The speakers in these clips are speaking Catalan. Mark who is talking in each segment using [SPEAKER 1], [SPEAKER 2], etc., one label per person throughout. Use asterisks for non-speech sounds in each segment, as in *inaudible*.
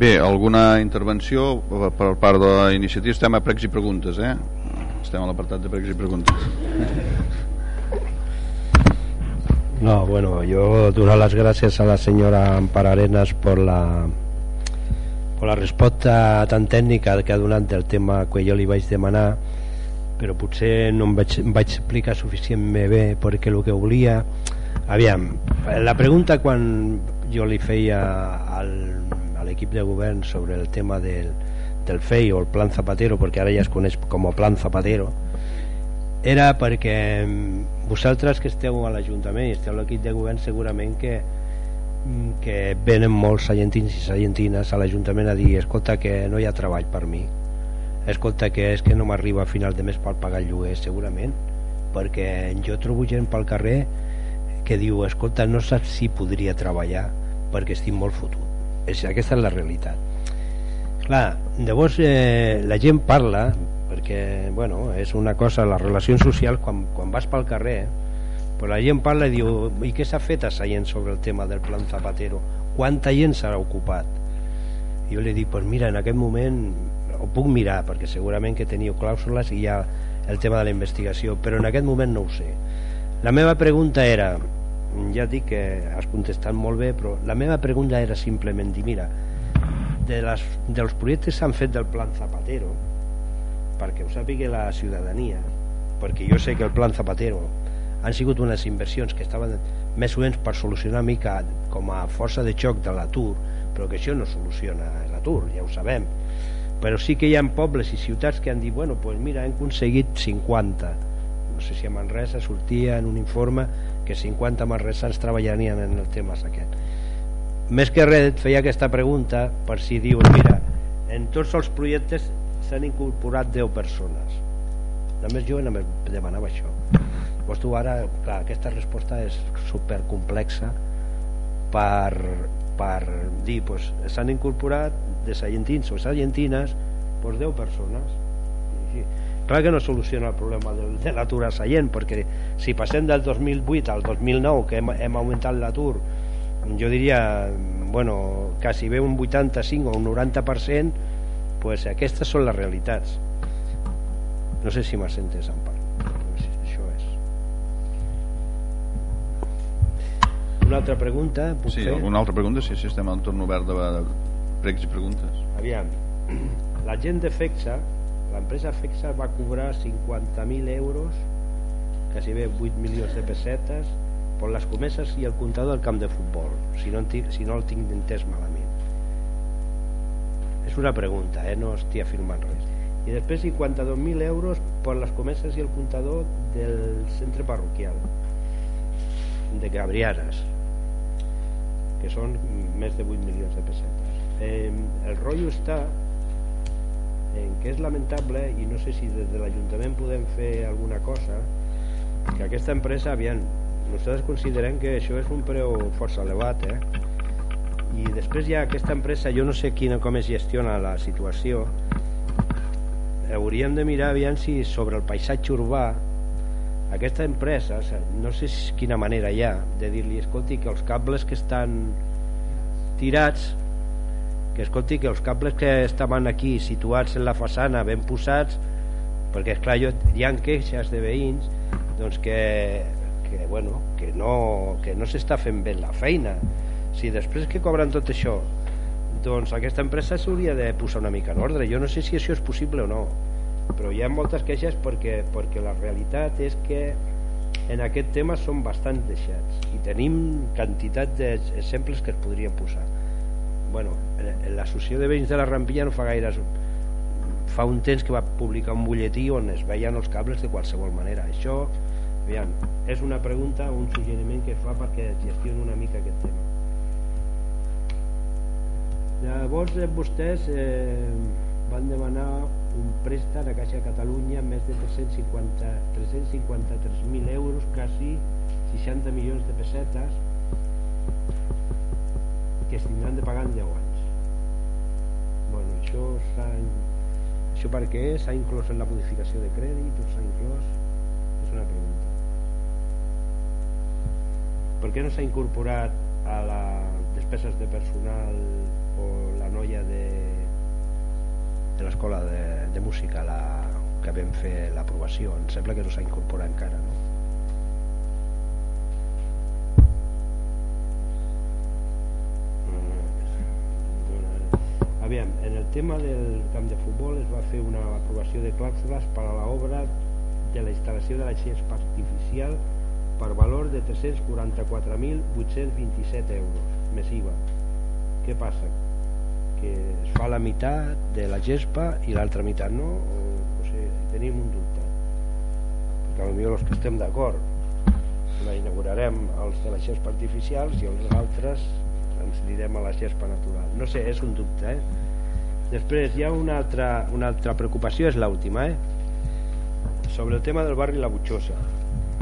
[SPEAKER 1] Bé, alguna intervenció per part de l'iniciativa? Estem a pregs i preguntes, eh? Estem a l'apartat de pregs i preguntes.
[SPEAKER 2] No, bueno, yo donar las gracias a la señora Ampar Arenas por la por la resposta tan tècnica que ha donat del tema que jo li vaig demanar però potser no em vaig, em vaig explicar suficientment bé perquè el que volia aviam, la pregunta quan jo li feia al, a l'equip de govern sobre el tema del, del FEI o el Plan Zapatero perquè ara ja es coneix com a Plan Zapatero era perquè vosaltres que esteu a l'Ajuntament i esteu a l'equip de govern segurament que que venen molts sallentins i sallentines a l'Ajuntament a dir escolta que no hi ha treball per mi. Escolta que és que no m'arriba a final de mes per pagar el lloguer segurament. Perquè jo trobo gent pel carrer que diu escolta no saps si podria treballar perquè estic molt fotut és, aquesta és la realitat. Clar, llavors eh, la gent parla perquè bueno, és una cosa, les relacions socials quan, quan vas pel carrer però la gent parla i diu i què s'ha fet a Sallent sobre el tema del plan Zapatero? Quanta gent s'ha ocupat? I jo li dic, pues mira, en aquest moment ho puc mirar perquè segurament que teniu clàusules i hi ha el tema de la investigació però en aquest moment no ho sé. La meva pregunta era ja dic que has contestat molt bé però la meva pregunta era simplement dir mira de les, dels projectes s'han fet del plan Zapatero perquè ho sàpiga la ciutadania perquè jo sé que el plan Zapatero han sigut unes inversions que estaven més o menys per solucionar mica com a força de xoc de l'atur però que això no soluciona l'atur ja ho sabem. Però sí que hi ha pobles i ciutats que han dit bueno, pues mira, hem aconseguit 50 no sé si a Manresa sortia en un informe que 50 manresans treballarien en el tema aquest. Més que res feia aquesta pregunta per si diuen mira, en tots els projectes s'han incorporat 10 persones. Només jo demanava això. Pues tu ara, clar, aquesta resposta és super complexa per, per dir pues, s'han incorporat de sallentins o sallentines pues, 10 persones. I, clar que no soluciona el problema de, de l'atur a Sallent perquè si passem del 2008 al 2009 que hem, hem augmentat l'atur jo diria bueno, quasi bé un 85 o un 90% pues aquestes són les realitats. No sé si m'has entès en part això és. Una altra pregunta
[SPEAKER 1] puc sí, fer? una altra pregunta? Sí, sí, estem al torn obert de, pregs i preguntes.
[SPEAKER 2] Aviam. La gent de FEXA l'empresa FEXA va cobrar 50.000 euros quasi bé 8 milions de pessetes per les comeses i el comptador del camp de futbol si no, si no el tinc entès malament és una pregunta, eh? no estic afirmant res. I després 52.000 euros per les comeses i el comptador del centre parroquial de Gabrianes que són més de 8 milions de pessetes. Eh, el rotllo està en que és lamentable i no sé si des de l'Ajuntament podem fer alguna cosa que aquesta empresa, aviam, nosaltres considerem que això és un preu força elevat, eh? i després ha aquesta empresa jo no sé quina, com es gestiona la situació hauríem de mirar aviam si sobre el paisatge urbà aquesta empresa no sé quina manera hi ha de dir-li escolti que els cables que estan tirats que escolti que els cables que estaven aquí situats en la façana ben posats perquè esclar jo, hi ha queixes de veïns doncs que, que, bueno, que no, que no s'està fent bé la feina. Si després que cobren tot això doncs aquesta empresa s'hauria de posar una mica en ordre. Jo no sé si això és possible o no però hi ha moltes queixes perquè, perquè la realitat és que en aquest tema són bastant deixats i tenim quantitat d'exemples que es podrien posar bueno, l'associació de veïns de la Rampilla no fa gaire fa un temps que va publicar un butlletí on es veien els cables de qualsevol manera. Això aviam, és una pregunta o un suggeriment que fa perquè gestioni una mica aquest tema. Llavors eh, vostès eh, van demanar un préstec a Caixa Catalunya més de 353.000 euros, quasi 60 milions de pessetes que es tindran de pagar en 10 anys. Bueno, això això per què s'ha inclòs en la modificació de crèdit o s'ha inclòs? És una pregunta. Per què no s'ha incorporat a les despeses de personal o la noia de l'escola de, de música la, que vam fer l'aprovació em sembla que no s'ha incorporat encara no? Mm. Aviam, en el tema del camp de futbol es va fer una aprovació de clàusules per a l'obra de la instal·lació de la xespa artificial per valor de 344.827 euros més IVA què passa? que es fa la meitat de la gespa i l'altra meitat no? O, o sigui, tenim un dubte perquè potser els que estem d'acord la inaugurarem els de la gespa artificials i els altres ens direm a la gespa natural no sé, és un dubte eh? Després hi ha una altra, una altra preocupació és l'última eh? sobre el tema del barri La Butxosa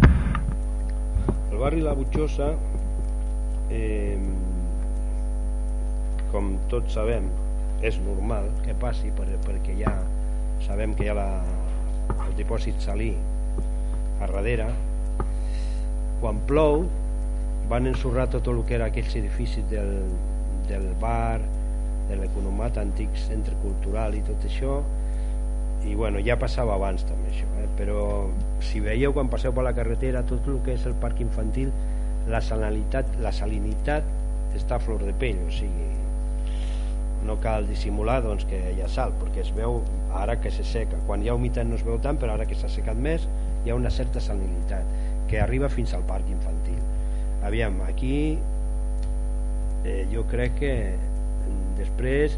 [SPEAKER 2] el barri La Butxosa eh, com tots sabem és normal que passi per, perquè ja sabem que hi ha la, el dipòsit salí a darrere quan plou van ensorrar tot el que era aquells edificis del, del bar de l'economat antic centre cultural i tot això. I bueno, ja passava abans també això eh? però si veieu quan passeu per la carretera tot el que és el parc infantil la salinitat, la salinitat està a flor de pell o sigui no cal dissimular doncs, que hi ha sal perquè es veu ara que se seca. Quan hi ha humitat no es veu tant però ara que s'ha secat més hi ha una certa salinitat que arriba fins al parc infantil. Aviam, aquí eh, jo crec que després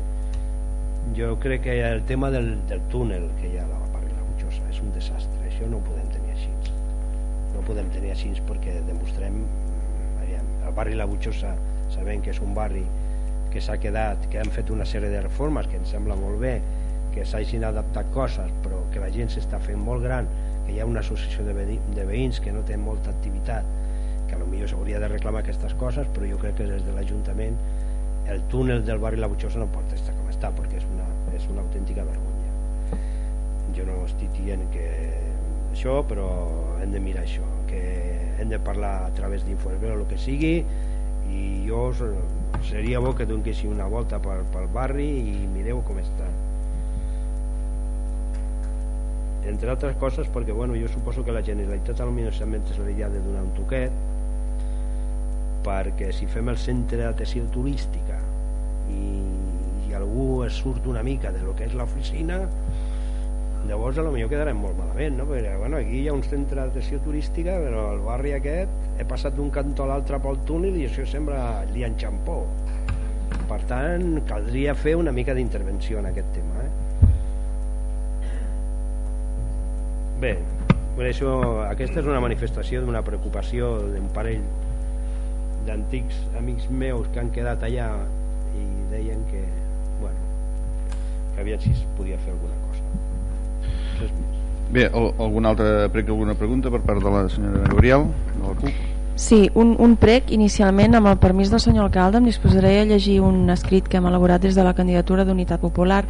[SPEAKER 2] jo crec que el tema del, del túnel que hi ha a la part de la Butxosa. És un desastre, això no ho podem tenir així. No podem tenir així perquè demostrem el barri La Butxosa sabem que és un barri que s'ha quedat, que han fet una sèrie de reformes que em sembla molt bé, que s'hagin adaptat coses, però que la gent s'està fent molt gran, que hi ha una associació de, de veïns que no té molta activitat, que potser s'hauria de reclamar aquestes coses, però jo crec que des de l'Ajuntament el túnel del barri La Butxosa no pot estar com està, perquè és una, és una autèntica vergonya. Jo no estic dient que això, però hem de mirar això, que hem de parlar a través d'Infoesvera o el que sigui, i jo seria bo que donessin una volta pel, pel barri i mireu com està entre altres coses perquè bueno, jo suposo que la Generalitat al potser se ha de donar un toquet perquè si fem el centre d'atenció turística i, i algú es surt una mica de lo que és l'oficina llavors a lo millor quedarem molt malament no? perquè bueno, aquí hi ha un centre d'atenció turística però el barri aquest he passat d'un cantó a l'altre pel túnel i això sembla lianxampó per tant caldria fer una mica d'intervenció en aquest tema eh? bé això, aquesta és una manifestació d'una preocupació d'un parell d'antics amics meus que han quedat allà deien que bueno, que aviat si es podia fer alguna cosa
[SPEAKER 1] Bé, alguna altra alguna pregunta per part de la senyora Gabriel, de la CUP?
[SPEAKER 3] Sí, un, un prec inicialment amb el permís del senyor alcalde em disposaré a llegir un escrit que hem elaborat des de la candidatura d'Unitat Popular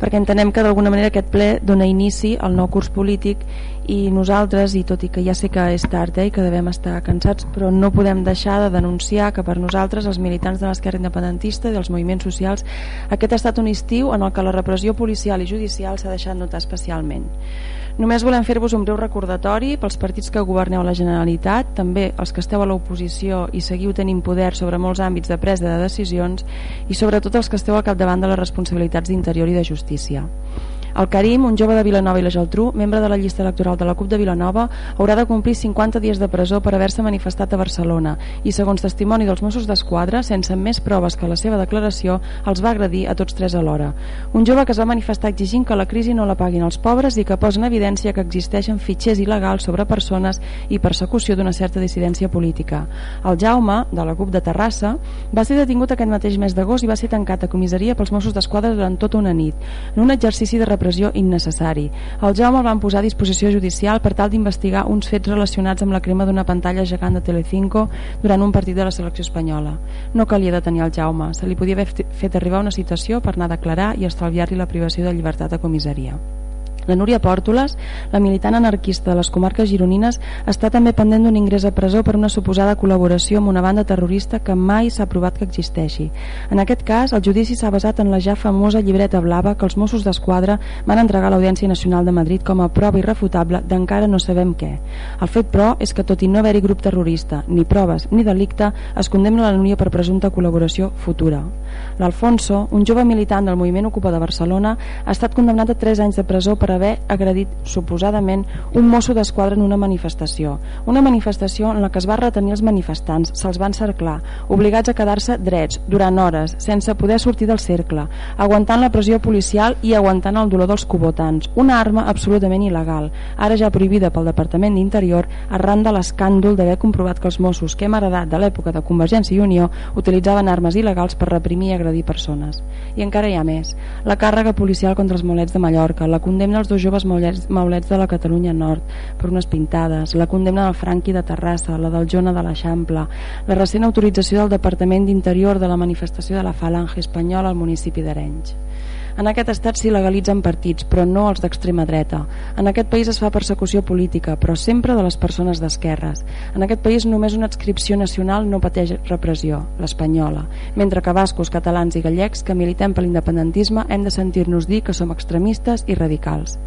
[SPEAKER 3] perquè entenem que d'alguna manera aquest ple dona inici al nou curs polític i nosaltres, i tot i que ja sé que és tard eh, i que devem estar cansats, però no podem deixar de denunciar que per nosaltres, els militants de l'esquerra independentista i dels moviments socials, aquest ha estat un estiu en el que la repressió policial i judicial s'ha deixat notar especialment. Només volem fer-vos un breu recordatori pels partits que governeu la Generalitat, també els que esteu a l'oposició i seguiu tenint poder sobre molts àmbits de presa de decisions i sobretot els que esteu al capdavant de les responsabilitats d'interior i de justícia. El Karim, un jove de Vilanova i la Geltrú, membre de la llista electoral de la CUP de Vilanova, haurà de complir 50 dies de presó per haver-se manifestat a Barcelona i, segons testimoni dels Mossos d'Esquadra, sense més proves que la seva declaració, els va agredir a tots tres alhora. Un jove que es va manifestar exigint que la crisi no la paguin els pobres i que posa en evidència que existeixen fitxers il·legals sobre persones i persecució d'una certa dissidència política. El Jaume, de la CUP de Terrassa, va ser detingut aquest mateix mes d'agost i va ser tancat a comissaria pels Mossos d'Esquadra durant tota una nit, en un exercici de innecessari. El Jaume el van posar a disposició judicial per tal d'investigar uns fets relacionats amb la crema d'una pantalla gegant de Telecinco durant un partit de la selecció espanyola. No calia detenir el Jaume, se li podia haver fet arribar una citació per anar a declarar i estalviar-li la privació de llibertat a comissaria. La Núria Pòrtoles, la militant anarquista de les comarques gironines, està també pendent d'un ingrés a presó per una suposada col·laboració amb una banda terrorista que mai s'ha provat que existeixi. En aquest cas, el judici s'ha basat en la ja famosa llibreta blava que els Mossos d'Esquadra van entregar a l'Audiència Nacional de Madrid com a prova irrefutable d'encara no sabem què. El fet, però, és que tot i no haver-hi grup terrorista, ni proves, ni delicte, es condemna la Núria per presumpta col·laboració futura. L'Alfonso, un jove militant del moviment Ocupa de Barcelona, ha estat condemnat a 3 anys de presó per haver agredit suposadament un mosso d'esquadra en una manifestació. Una manifestació en la que es va retenir els manifestants, se'ls van cerclar, obligats a quedar-se drets durant hores, sense poder sortir del cercle, aguantant la pressió policial i aguantant el dolor dels cubotans. Una arma absolutament il·legal, ara ja prohibida pel Departament d'Interior arran de l'escàndol d'haver comprovat que els Mossos que hem heredat de l'època de Convergència i Unió utilitzaven armes il·legals per reprimir i agredir persones. I encara hi ha més. La càrrega policial contra els maulets de Mallorca, la condemna als dos joves maulets, maulets de la Catalunya Nord per unes pintades, la condemna del Franqui de Terrassa, la del Jona de l'Eixample, la recent autorització del Departament d'Interior de la manifestació de la Falange Espanyola al municipi d'Arenys. En aquest estat s'hi legalitzen partits, però no els d'extrema dreta. En aquest país es fa persecució política, però sempre de les persones d'esquerres. En aquest país només una adscripció nacional no pateix repressió, l'espanyola, mentre que bascos, catalans i gallecs que militem per l'independentisme hem de sentir-nos dir que som extremistes i radicals.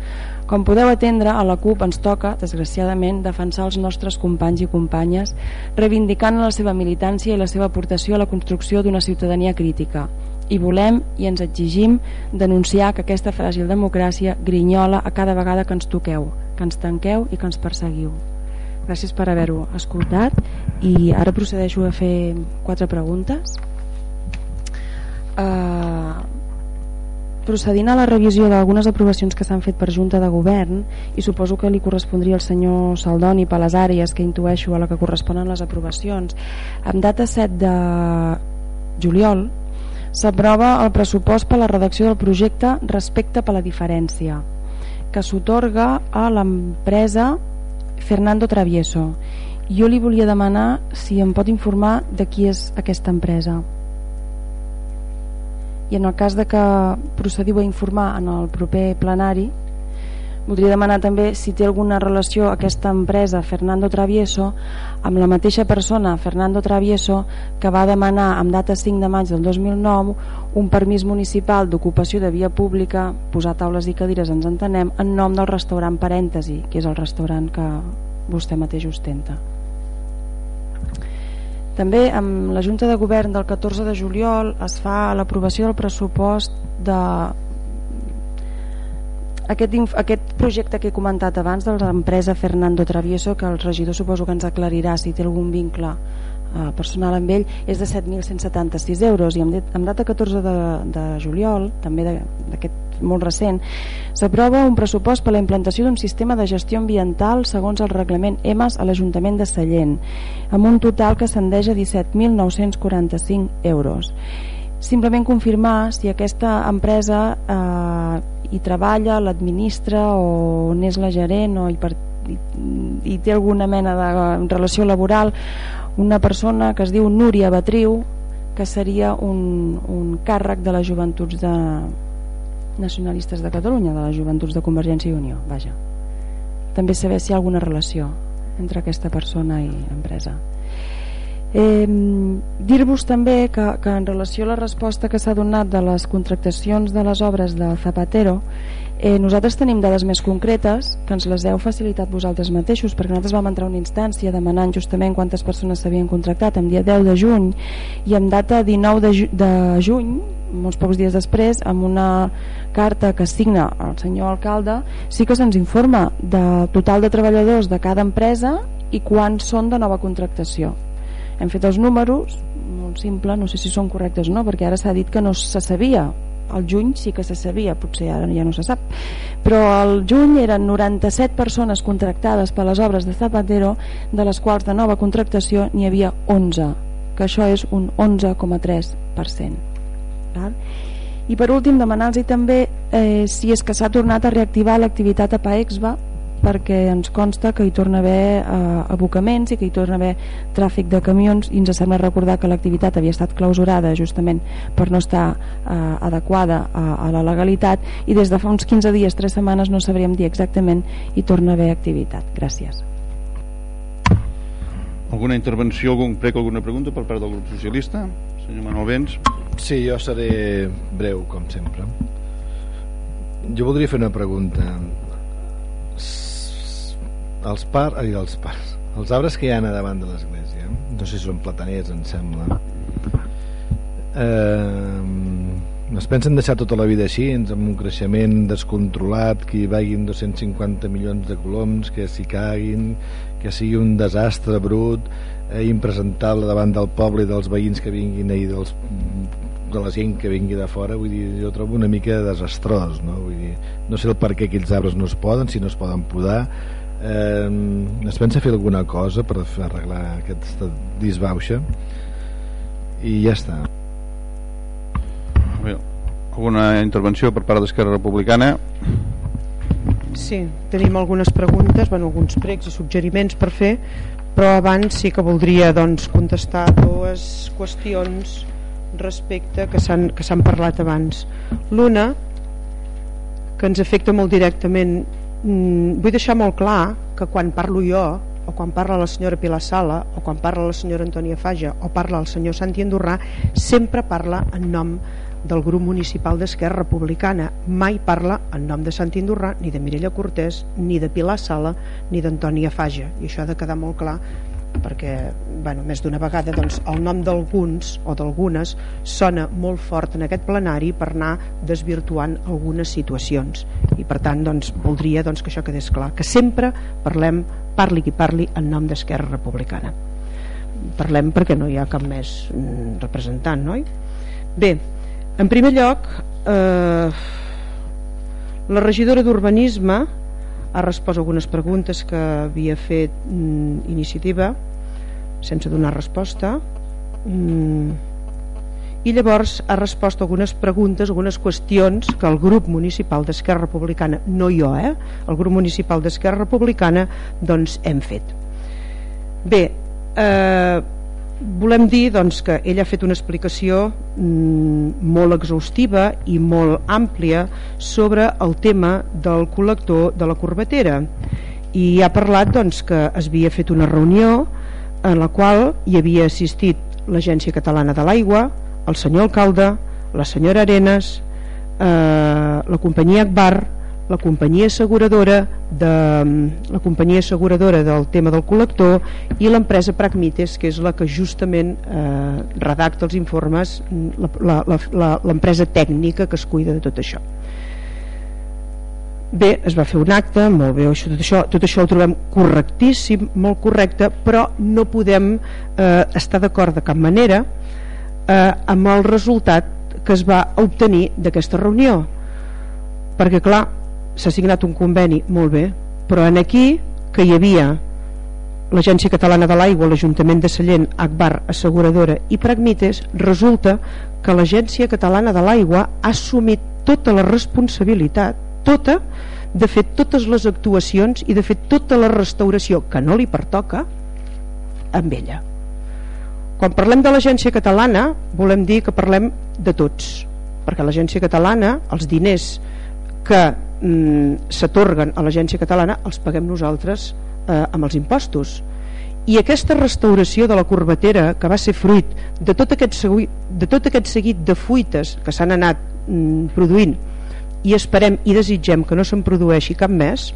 [SPEAKER 3] Com podeu atendre, a la CUP ens toca, desgraciadament, defensar els nostres companys i companyes, reivindicant la seva militància i la seva aportació a la construcció d'una ciutadania crítica. I volem i ens exigim denunciar que aquesta fràgil democràcia grinyola a cada vegada que ens toqueu, que ens tanqueu i que ens perseguiu. Gràcies per haver-ho escoltat i ara procedeixo a fer quatre preguntes. Uh, procedint a la revisió d'algunes aprovacions que s'han fet per Junta de Govern i suposo que li correspondria al senyor Saldoni per les àrees que intueixo a la que corresponen les aprovacions amb data 7 de juliol s'aprova el pressupost per la redacció del projecte respecte per la diferència que s'otorga a l'empresa Fernando Travieso. Jo li volia demanar si em pot informar de qui és aquesta empresa. I en el cas de que procediu a informar en el proper plenari voldria demanar també si té alguna relació aquesta empresa Fernando Travieso amb la mateixa persona Fernando Travieso que va demanar amb data 5 de maig del 2009 un permís municipal d'ocupació de via pública posar taules i cadires ens entenem en nom del restaurant Parèntesi que és el restaurant que vostè mateix ostenta. També amb la Junta de Govern del 14 de juliol es fa l'aprovació del pressupost de aquest, aquest projecte que he comentat abans de l'empresa Fernando Travieso que el regidor suposo que ens aclarirà si té algun vincle eh, personal amb ell és de 7.176 euros i amb, data 14 de, de juliol també d'aquest molt recent, s'aprova un pressupost per a la implantació d'un sistema de gestió ambiental segons el reglament EMAS a l'Ajuntament de Sallent, amb un total que ascendeix a 17.945 euros. Simplement confirmar si aquesta empresa eh, hi treballa, l'administra o n'és la gerent o hi, per, hi, té alguna mena de relació laboral una persona que es diu Núria Batriu que seria un, un càrrec de les joventuts de, nacionalistes de Catalunya, de les joventuts de Convergència i Unió, vaja. També saber si hi ha alguna relació entre aquesta persona i l'empresa. Eh, Dir-vos també que, que en relació a la resposta que s'ha donat de les contractacions de les obres de Zapatero Eh, nosaltres tenim dades més concretes que ens les heu facilitat vosaltres mateixos perquè nosaltres vam entrar a una instància demanant justament quantes persones s'havien contractat en dia 10 de juny i en data 19 de, ju de juny molts pocs dies després amb una carta que signa el senyor alcalde sí que se'ns informa de total de treballadors de cada empresa i quants són de nova contractació hem fet els números molt simple, no sé si són correctes o no perquè ara s'ha dit que no se sabia. Al juny sí que se sabia, potser ara ja no se sap. Però al juny eren 97 persones contractades per les obres de Zapatero de les quals de nova contractació n'hi havia 11 que això és un 11,3% i per últim demanar-los també eh, si és que s'ha tornat a reactivar l'activitat a Paexba perquè ens consta que hi torna a haver eh, abocaments i que hi torna a haver tràfic de camions i ens sembla recordar que l'activitat havia estat clausurada justament per no estar eh, adequada a, a la legalitat i des de fa uns 15 dies, 3 setmanes no sabríem dir exactament hi torna a haver activitat. Gràcies.
[SPEAKER 1] Alguna intervenció, algun prec, alguna pregunta per part del grup socialista? Senyor Manuel Vents.
[SPEAKER 4] Sí, jo seré breu, com sempre. Jo voldria fer una pregunta. Els par... Ai, els pars. Els arbres que hi ha a davant de l'església, no sé si són plataners, em sembla, eh, es pensen deixar tota la vida així, amb un creixement descontrolat, que hi vagin 250 milions de coloms, que s'hi caguin, que sigui un desastre brut, eh, impresentable davant del poble i dels veïns que vinguin i dels de la gent que vingui de fora vull dir, jo trobo una mica desastrós no? Vull dir, no sé el per què aquells arbres no es poden si no es poden podar eh, es pensa fer alguna cosa per arreglar aquesta disbauxa? I ja està.
[SPEAKER 1] Bé, alguna intervenció per part d'Esquerra Republicana?
[SPEAKER 5] Sí, tenim algunes preguntes, bueno, alguns pregs i suggeriments per fer, però abans sí que voldria doncs, contestar dues qüestions respecte que s'han que s'han parlat abans. L'una, que ens afecta molt directament, mm, vull deixar molt clar que quan parlo jo, o quan parla la senyora Pilar Sala, o quan parla la senyora Antònia Faja, o parla el senyor Santi Andorrà, sempre parla en nom del grup municipal d'Esquerra Republicana. Mai parla en nom de Sant Indurrà ni de Mireia Cortés, ni de Pilar Sala ni d'Antònia Faja. I això ha de quedar molt clar perquè bueno, més d'una vegada doncs, el nom d'alguns o d'algunes sona molt fort en aquest plenari per anar desvirtuant algunes situacions i per tant doncs, voldria doncs, que això quedés clar que sempre parlem, parli qui parli en nom d'Esquerra Republicana parlem perquè no hi ha cap més mm, representant no? bé, en primer lloc, eh, la regidora d'Urbanisme ha respost algunes preguntes que havia fet mm, iniciativa sense donar resposta mm, i llavors ha respost algunes preguntes, algunes qüestions que el grup municipal d'Esquerra Republicana, no jo, eh, el grup municipal d'Esquerra Republicana doncs hem fet. Bé, eh, volem dir doncs, que ell ha fet una explicació mm, molt exhaustiva i molt àmplia sobre el tema del col·lector de la corbatera. I ha parlat doncs, que es havia fet una reunió en la qual hi havia assistit l'Agència Catalana de l'Aigua, el senyor alcalde, la senyora Arenas, eh, la companyia Akbar, la companyia asseguradora de la companyia asseguradora del tema del col·lector i l'empresa Pragmites que és la que justament eh, redacta els informes l'empresa tècnica que es cuida de tot això. Bé, es va fer un acte molt bé, això, tot, això, tot això ho trobem correctíssim, molt correcte però no podem eh, estar d'acord de cap manera eh, amb el resultat que es va obtenir d'aquesta reunió. Perquè clar, s'ha signat un conveni, molt bé, però en aquí que hi havia l'Agència Catalana de l'Aigua, l'Ajuntament de Sallent, Akbar, Asseguradora i Pragmites, resulta que l'Agència Catalana de l'Aigua ha assumit tota la responsabilitat, tota, de fer totes les actuacions i de fer tota la restauració que no li pertoca amb ella. Quan parlem de l'Agència Catalana volem dir que parlem de tots, perquè l'Agència Catalana, els diners que mm, s'atorguen a l'agència catalana els paguem nosaltres eh, amb els impostos. I aquesta restauració de la corbatera que va ser fruit de tot aquest, segui, de tot aquest seguit de fuites que s'han anat mm, produint i esperem i desitgem que no se'n produeixi cap més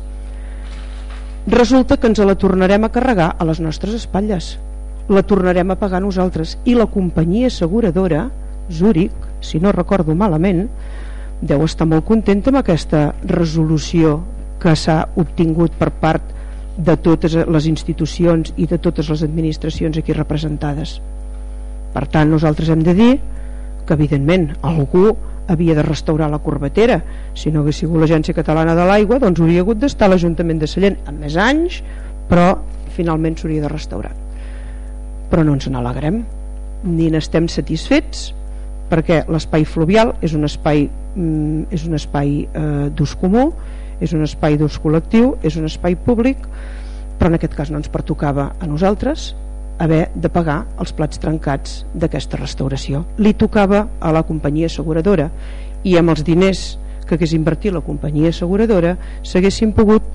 [SPEAKER 5] resulta que ens la tornarem a carregar a les nostres espatlles. La tornarem a pagar nosaltres. I la companyia asseguradora Zurich, si no recordo malament deu estar molt content amb aquesta resolució que s'ha obtingut per part de totes les institucions i de totes les administracions aquí representades. Per tant nosaltres hem de dir que evidentment algú havia de restaurar la corbatera. Si no hagués sigut l'Agència Catalana de l'Aigua doncs hauria hagut d'estar l'Ajuntament de Sallent amb més anys però finalment s'hauria de restaurar. Però no ens n'alegrem ni n'estem satisfets perquè l'espai fluvial és un espai, mm, és un espai eh, d'ús comú és un espai d'ús col·lectiu és un espai públic però en aquest cas no ens pertocava a nosaltres haver de pagar els plats trencats d'aquesta restauració. Li tocava a la companyia asseguradora i amb els diners que hagués invertit la companyia asseguradora s'haguessin pogut,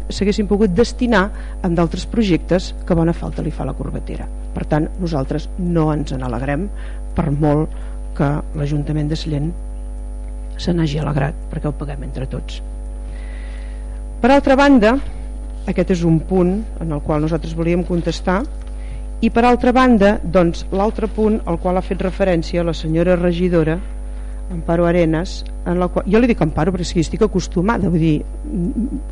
[SPEAKER 5] pogut destinar en d'altres projectes que bona falta li fa la corbatera. Per tant nosaltres no ens en alegrem per molt que l'Ajuntament de Sallent se n'hagi alegrat perquè ho paguem entre tots. Per altra banda aquest és un punt en el qual nosaltres volíem contestar i per altra banda doncs l'altre punt al qual ha fet referència la senyora regidora Amparo Arenas en la qual, jo li dic Amparo perquè sí, estic acostumada vull dir,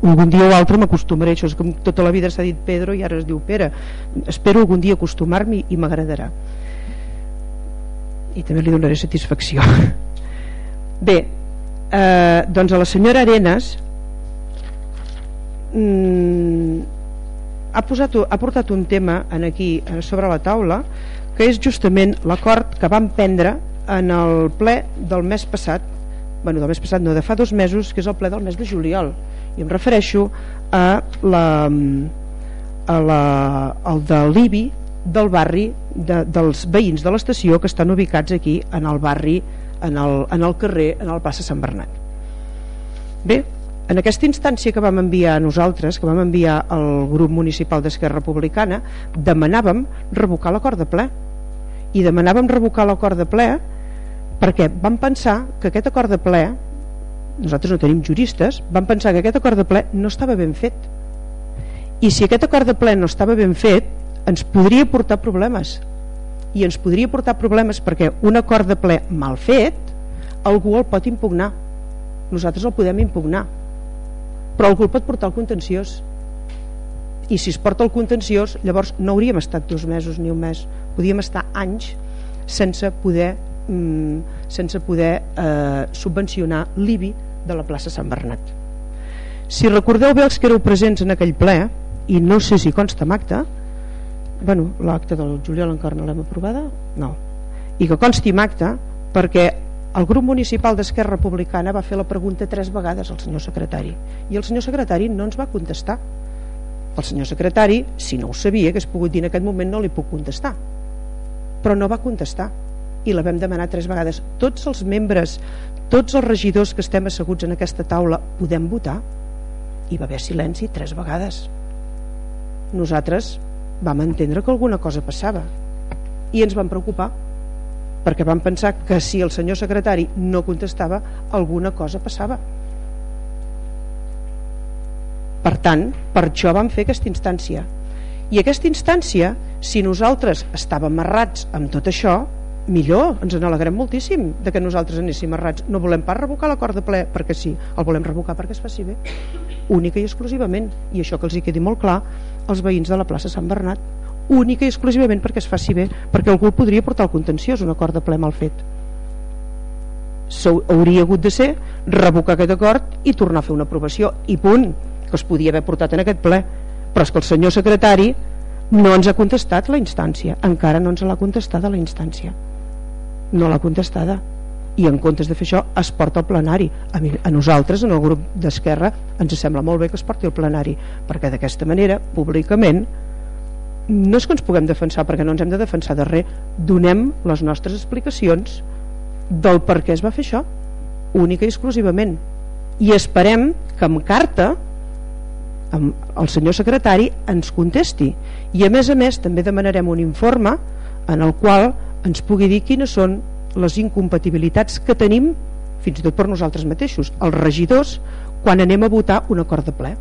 [SPEAKER 5] algun dia o altre m'acostumaré això és com tota la vida s'ha dit Pedro i ara es diu Pere espero algun dia acostumar-m'hi i m'agradarà i també li donaré satisfacció. Bé eh, doncs a la senyora Arenas mm, ha, posat, ha portat un tema en aquí eh, sobre la taula que és justament l'acord que vam prendre en el ple del mes passat bueno, del mes passat no, de fa dos mesos que és el ple del mes de juliol. I em refereixo a la, a la, al de l'IBI del barri de, dels veïns de l'estació que estan ubicats aquí en el barri en el, en el carrer, en el plaça Sant Bernat. Bé, en aquesta instància que vam enviar a nosaltres que vam enviar al grup municipal d'Esquerra Republicana demanàvem revocar l'acord de ple. I demanàvem revocar l'acord de ple perquè vam pensar que aquest acord de ple nosaltres no tenim juristes vam pensar que aquest acord de ple no estava ben fet. I si aquest acord de ple no estava ben fet ens podria portar problemes. I ens podria portar problemes perquè un acord de ple mal fet algú el pot impugnar. Nosaltres el podem impugnar. Però algú el pot portar al contenciós. I si es porta al contenciós llavors no hauríem estat dos mesos ni un mes. Podíem estar anys sense poder mm, sense poder eh, subvencionar l'IBI de la plaça Sant Bernat. Si recordeu bé els que éreu presents en aquell ple, i no sé si consta amb acte, bueno, l'acte del juliol encara no l'hem aprovada, no, i que consti amb acte perquè el grup municipal d'Esquerra Republicana va fer la pregunta tres vegades al senyor secretari. I el senyor secretari no ens va contestar. El senyor secretari, si no ho sabia que es pogut dir en aquest moment no li puc contestar. Però no va contestar. I la vam demanar tres vegades. Tots els membres, tots els regidors que estem asseguts en aquesta taula podem votar? I va haver silenci tres vegades. Nosaltres vam entendre que alguna cosa passava. I ens vam preocupar perquè vam pensar que si el senyor secretari no contestava alguna cosa passava. Per tant, per això vam fer aquesta instància. I aquesta instància si nosaltres estàvem amarrats amb tot això millor, ens n'alegrem moltíssim de que nosaltres anéssim errats. No volem pas revocar l'acord de ple perquè sí, el volem revocar perquè es faci bé única i exclusivament. I això que els hi quedi molt clar als veïns de la plaça Sant Bernat única i exclusivament perquè es faci bé perquè algú podria portar al contenciós un acord de ple mal fet. Hauria hagut de ser revocar aquest acord i tornar a fer una aprovació i punt, que es podia haver portat en aquest ple. Però és que el senyor secretari no ens ha contestat la instància encara no ens l'ha contestat la instància. No l'ha contestada i en comptes de fer això es porta al plenari. A, mi, a nosaltres en el grup d'Esquerra ens sembla molt bé que es porti al plenari perquè d'aquesta manera públicament no és que ens puguem defensar perquè no ens hem de defensar de res. Donem les nostres explicacions del per què es va fer això única i exclusivament. I esperem que amb carta el senyor secretari ens contesti. I a més a més també demanarem un informe en el qual ens pugui dir quines són les incompatibilitats que tenim fins i tot per nosaltres mateixos els regidors quan anem a votar un acord de ple.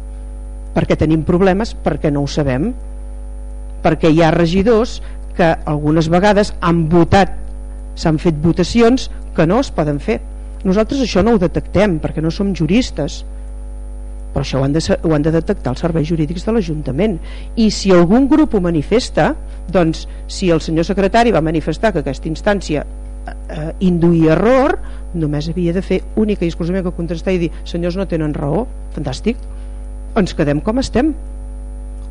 [SPEAKER 5] Perquè tenim problemes perquè no ho sabem. Perquè hi ha regidors que algunes vegades han votat s'han fet votacions que no es poden fer. Nosaltres això no ho detectem perquè no som juristes. Però això ho han, de, ho han de detectar els serveis jurídics de l'Ajuntament. I si algun grup ho manifesta doncs si el senyor secretari va manifestar que aquesta instància eh, eh, induïa error només havia de fer única i exclusivament que contestar i dir senyors no tenen raó fantàstic, ens quedem com estem.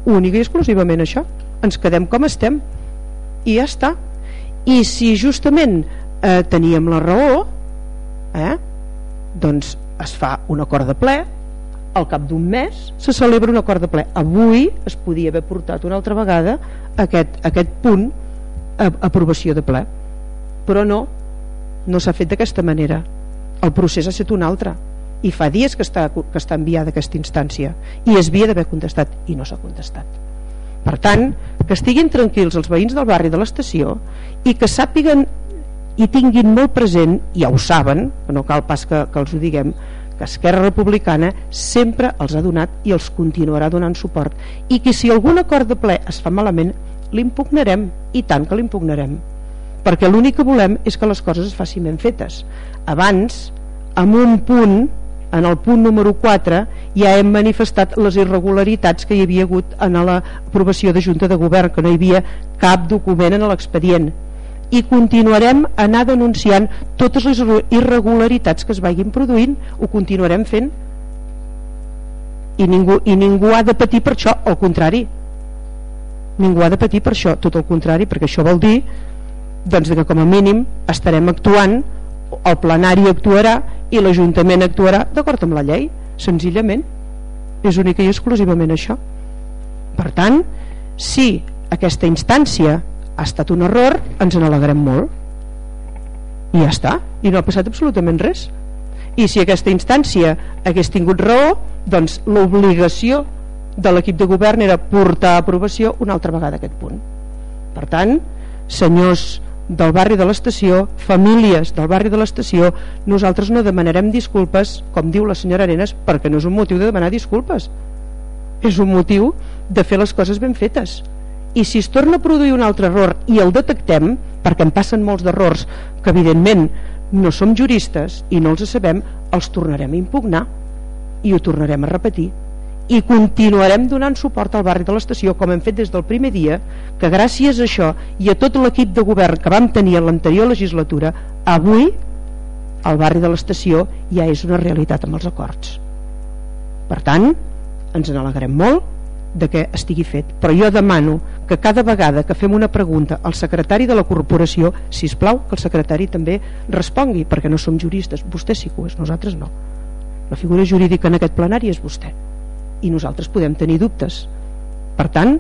[SPEAKER 5] Única i exclusivament això ens quedem com estem i ja està. I si justament eh, teníem la raó eh, doncs es fa un acord de ple al cap d'un mes se celebra un acord de ple. Avui es podia haver portat una altra vegada aquest, aquest punt a aprovació de ple però no no s'ha fet d'aquesta manera. El procés ha estat un altre i fa dies que està, que està enviada aquesta instància i es havia d'haver contestat i no s'ha contestat. Per tant, que estiguin tranquils els veïns del barri de l'estació i que sàpiguen i tinguin molt present, ja ho saben no cal pas que, que els ho diguem que Esquerra Republicana sempre els ha donat i els continuarà donant suport i que si algun acord de ple es fa malament l'impugnarem i tant que l'impugnarem perquè l'únic que volem és que les coses es facin ben fetes. Abans, amb un punt en el punt número 4 ja hem manifestat les irregularitats que hi havia hagut en l'aprovació de Junta de Govern, que no hi havia cap document en l'expedient. I continuarem anar denunciant totes les irregularitats que es vagin produint, ho continuarem fent. I ningú, i ningú ha de patir per això, al contrari. Ningú ha de patir per això, tot el contrari perquè això vol dir doncs que com a mínim estarem actuant el plenari actuarà i l'Ajuntament actuarà d'acord amb la llei senzillament. És única i exclusivament això. Per tant si aquesta instància ha estat un error ens n'alegrem molt. I ja està i no ha passat absolutament res. I si aquesta instància hagués tingut raó doncs l'obligació de l'equip de govern era portar a aprovació una altra vegada aquest punt. Per tant senyors del barri de l'estació, famílies del barri de l'estació, nosaltres no demanarem disculpes, com diu la senyora Arenas, perquè no és un motiu de demanar disculpes. És un motiu de fer les coses ben fetes. I si es torna a produir un altre error i el detectem, perquè en passen molts d'errors que evidentment no som juristes i no els sabem, els tornarem a impugnar i ho tornarem a repetir i continuarem donant suport al barri de l'estació com hem fet des del primer dia que gràcies a això i a tot l'equip de govern que vam tenir en l'anterior legislatura avui el barri de l'estació ja és una realitat amb els acords. Per tant ens n'alegrem molt de que estigui fet. Però jo demano que cada vegada que fem una pregunta al secretari de la corporació si plau que el secretari també respongui perquè no som juristes, vostè sí que ho és nosaltres no. La figura jurídica en aquest plenari és vostè i nosaltres podem tenir dubtes. Per tant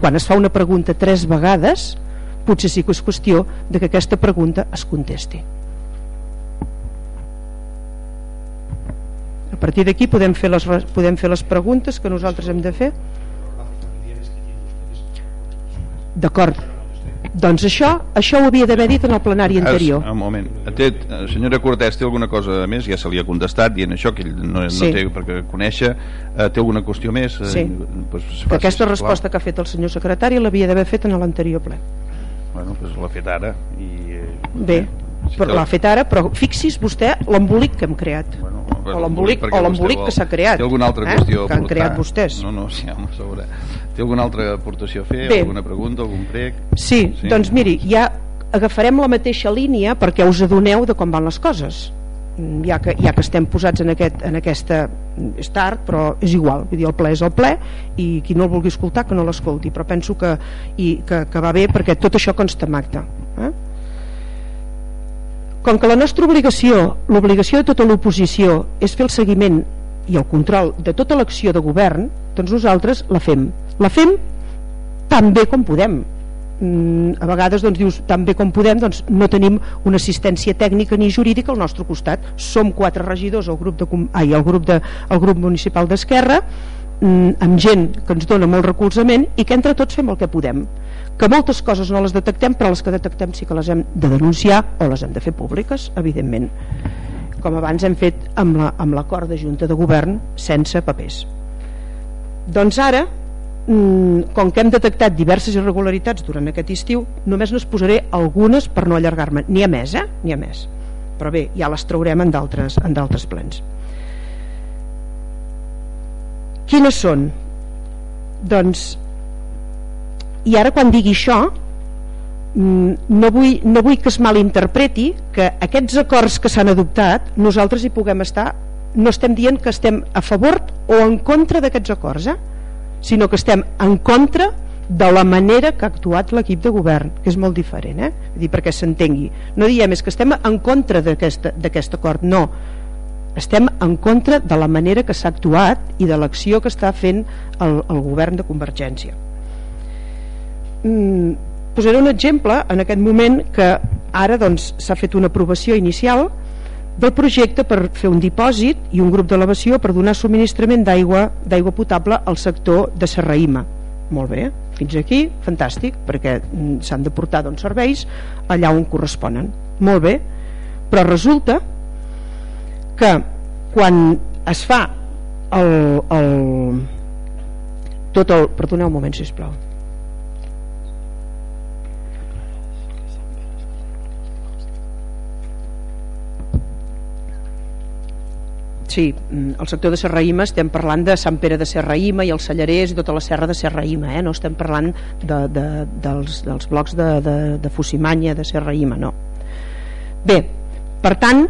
[SPEAKER 5] quan es fa una pregunta tres vegades potser sí que és qüestió de que aquesta pregunta es contesti. A partir d'aquí podem, fer les, podem fer les preguntes que nosaltres hem de fer. D'acord doncs això, això ho havia d'haver dit en el plenari anterior.
[SPEAKER 1] Es, un moment. Té, senyora Cortés, té alguna cosa més? Ja se li ha contestat dient això, que ell no, sí. no té perquè conèixer. Eh, té alguna qüestió més?
[SPEAKER 5] Eh, sí. Pues, faci, Aquesta resposta que ha fet el senyor secretari l'havia d'haver fet en l'anterior ple.
[SPEAKER 1] Bueno, doncs l'ha fet ara. I,
[SPEAKER 5] eh, Bé, si però l'ha fet ara, però fixi's vostè l'embolic que hem creat. Bueno, o l'embolic que s'ha creat.
[SPEAKER 1] Té alguna altra eh? qüestió?
[SPEAKER 5] Que han creat vostès.
[SPEAKER 1] No, no, sí, home, sobre Té alguna altra aportació a fer? Bé. Alguna pregunta, algun prec?
[SPEAKER 5] Sí, sí, doncs miri, ja agafarem la mateixa línia perquè us adoneu de com van les coses mm, ja que, ja que estem posats en, aquest, en aquesta és tard però és igual, vull dir, el ple és el ple i qui no el vulgui escoltar que no l'escolti però penso que, i, que, que va bé perquè tot això consta en acte eh? com que la nostra obligació l'obligació de tota l'oposició és fer el seguiment i el control de tota l'acció de govern doncs nosaltres la fem la fem tan bé com podem. Mm, a vegades doncs dius tan bé com podem doncs no tenim una assistència tècnica ni jurídica al nostre costat. Som quatre regidors al grup, de, ai, al grup, de, al grup municipal d'Esquerra mm, amb gent que ens dona molt recolzament i que entre tots fem el que podem. Que moltes coses no les detectem però les que detectem sí que les hem de denunciar o les hem de fer públiques evidentment. Com abans hem fet amb l'acord la, de Junta de Govern sense papers. Doncs ara com que hem detectat diverses irregularitats durant aquest estiu només n'es posaré algunes per no allargar-me n'hi ha més, eh? n'hi ha més però bé, ja les traurem en d'altres plens quines són? doncs i ara quan digui això mm, no vull, no vull que es malinterpreti que aquests acords que s'han adoptat nosaltres hi puguem estar no estem dient que estem a favor o en contra d'aquests acords eh? Sinó que estem en contra de la manera que ha actuat l'equip de govern que és molt diferent eh? dir, perquè s'entengui. No diem és que estem en contra d'aquest acord no. Estem en contra de la manera que s'ha actuat i de l'acció que està fent el, el govern de Convergència. Mm, posaré un exemple en aquest moment que ara doncs, s'ha fet una aprovació inicial del projecte per fer un dipòsit i un grup d'elevació per donar subministrament d'aigua d'aigua potable al sector de Serraïma. Molt bé, fins aquí fantàstic perquè mm, s'han de portar doncs, serveis allà on corresponen. Molt bé, però resulta que quan es fa el, el tot el, perdoneu un moment sisplau Sí, mm, el sector de Serraïma estem parlant de Sant Pere de Serraïma i els Cellerers i tota la serra de Serraïma, eh? no estem parlant de, de, dels, dels blocs de, de, de Fusimanya, de Serraïma, no. Bé, per tant,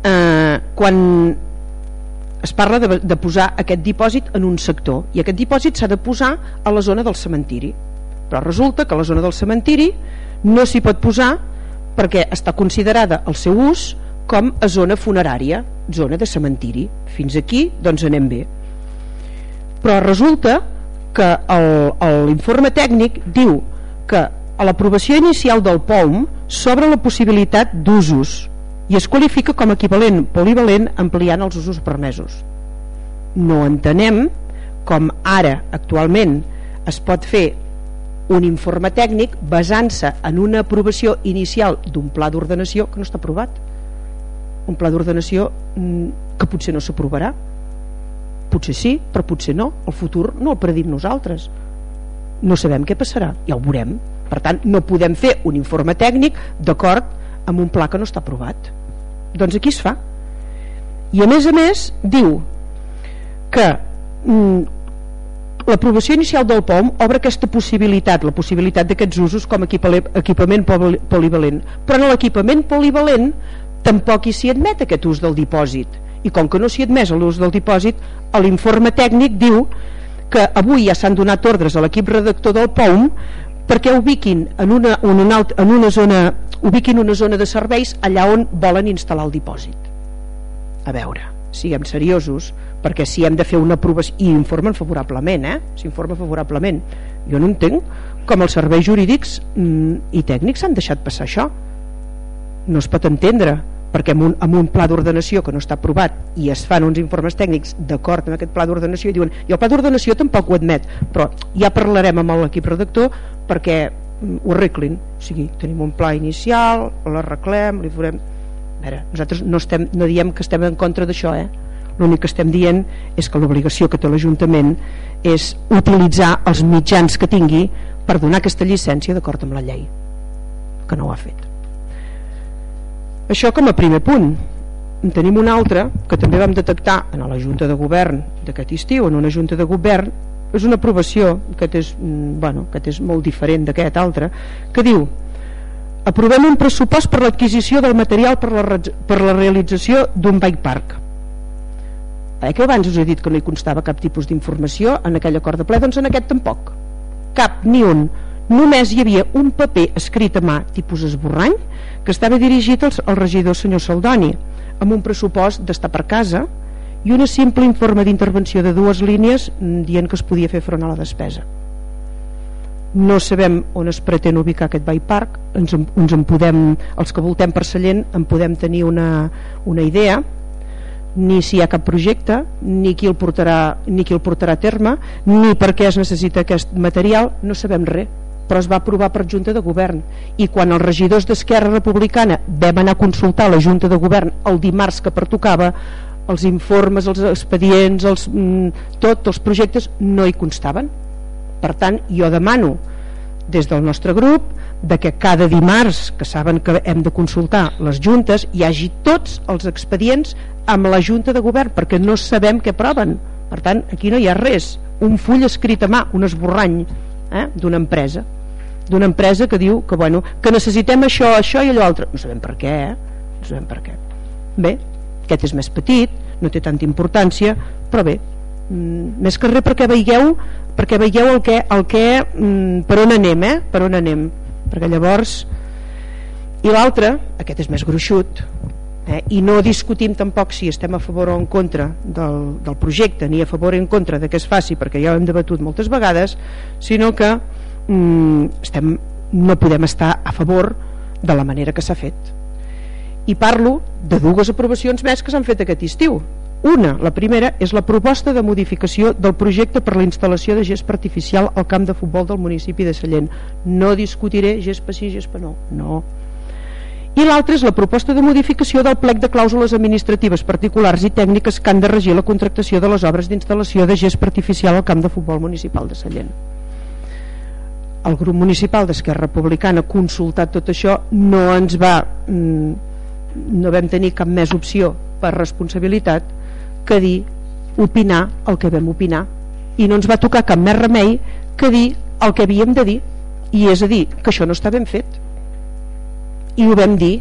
[SPEAKER 5] eh, quan es parla de, de posar aquest dipòsit en un sector i aquest dipòsit s'ha de posar a la zona del cementiri però resulta que la zona del cementiri no s'hi pot posar perquè està considerada el seu ús com a zona funerària, zona de cementiri. Fins aquí doncs anem bé. Però resulta que l'informe tècnic diu que a l'aprovació inicial del POM s'obre la possibilitat d'usos i es qualifica com equivalent polivalent ampliant els usos permesos. No entenem com ara, actualment, es pot fer un informe tècnic basant-se en una aprovació inicial d'un pla d'ordenació que no està aprovat un pla d'ordenació mm, que potser no s'aprovarà. Potser sí, però potser no. El futur no el predim nosaltres. No sabem què passarà, ja ho veurem. Per tant no podem fer un informe tècnic d'acord amb un pla que no està aprovat. Doncs aquí es fa. I a més a més diu que mm, l'aprovació inicial del POM obre aquesta possibilitat, la possibilitat d'aquests usos com a equipament polivalent. Però en l'equipament polivalent tampoc hi s'hi admet aquest ús del dipòsit. I com que no s'hi admès l'ús del dipòsit l'informe tècnic diu que avui ja s'han donat ordres a l'equip redactor del POUM perquè ubiquin en una, en una, en una zona ubiquin una zona de serveis allà on volen instal·lar el dipòsit. A veure, siguem seriosos perquè si hem de fer una aprovació i informen favorablement eh? s'informa favorablement. Jo no entenc com els serveis jurídics mm, i tècnics han deixat passar això. No es pot entendre perquè amb un, amb un pla d'ordenació que no està aprovat i es fan uns informes tècnics d'acord amb aquest pla d'ordenació i diuen i el pla d'ordenació tampoc ho admet però ja parlarem amb l'equip redactor perquè mm, ho arreglin. O sigui, tenim un pla inicial l'arreglem, li farem a veure, nosaltres no, estem, no diem que estem en contra d'això eh? l'únic que estem dient és que l'obligació que té l'Ajuntament és utilitzar els mitjans que tingui per donar aquesta llicència d'acord amb la llei que no ho ha fet això com a primer punt. En tenim un altre que també vam detectar en la Junta de Govern d'aquest estiu, en una Junta de Govern, és una aprovació que és, mm, bueno, que és molt diferent d'aquest altre, que diu aprovem un pressupost per l'adquisició del material per la, per la realització d'un bike park. Eh, que abans us he dit que no hi constava cap tipus d'informació en aquell acord de ple, doncs en aquest tampoc. Cap, ni un només hi havia un paper escrit a mà tipus esborrany que estava dirigit al, al regidor senyor Saldoni amb un pressupost d'estar per casa i una simple informe d'intervenció de dues línies mm, dient que es podia fer front a la despesa. No sabem on es pretén ubicar aquest bike park ens, ens en podem, els que voltem per Sallent en podem tenir una, una idea. Ni si hi ha cap projecte ni qui el portarà, ni qui el portarà a terme ni per què es necessita aquest material no sabem res però es va aprovar per Junta de Govern. I quan els regidors d'Esquerra Republicana vam anar a consultar la Junta de Govern el dimarts que pertocava els informes, els expedients els, mm, tots els projectes no hi constaven. Per tant jo demano des del nostre grup de que cada dimarts que saben que hem de consultar les juntes hi hagi tots els expedients amb la Junta de Govern perquè no sabem què proven per tant aquí no hi ha res. Un full escrit a mà, un esborrany eh, d'una empresa d'una empresa que diu que, bueno, que necessitem això, això i allò altre no sabem per què eh? no sabem per què bé, aquest és més petit no té tanta importància però bé, mm, més que res perquè veieu perquè veieu el que, el que mm, per on anem eh? per on anem perquè llavors i l'altre, aquest és més gruixut eh? i no discutim tampoc si estem a favor o en contra del, del projecte ni a favor o en contra de que es faci perquè ja ho hem debatut moltes vegades sinó que mm, estem, no podem estar a favor de la manera que s'ha fet i parlo de dues aprovacions més que s'han fet aquest estiu una, la primera, és la proposta de modificació del projecte per la instal·lació de gespa artificial al camp de futbol del municipi de Sallent. No discutiré gespa sí, gespa no. No. I l'altra és la proposta de modificació del plec de clàusules administratives particulars i tècniques que han de regir la contractació de les obres d'instal·lació de gespa artificial al camp de futbol municipal de Sallent. El grup municipal d'Esquerra Republicana consultat tot això no ens va mm, no vam tenir cap més opció per responsabilitat que dir opinar el que vam opinar. I no ens va tocar cap més remei que dir el que havíem de dir. I és a dir, que això no està ben fet i ho vam dir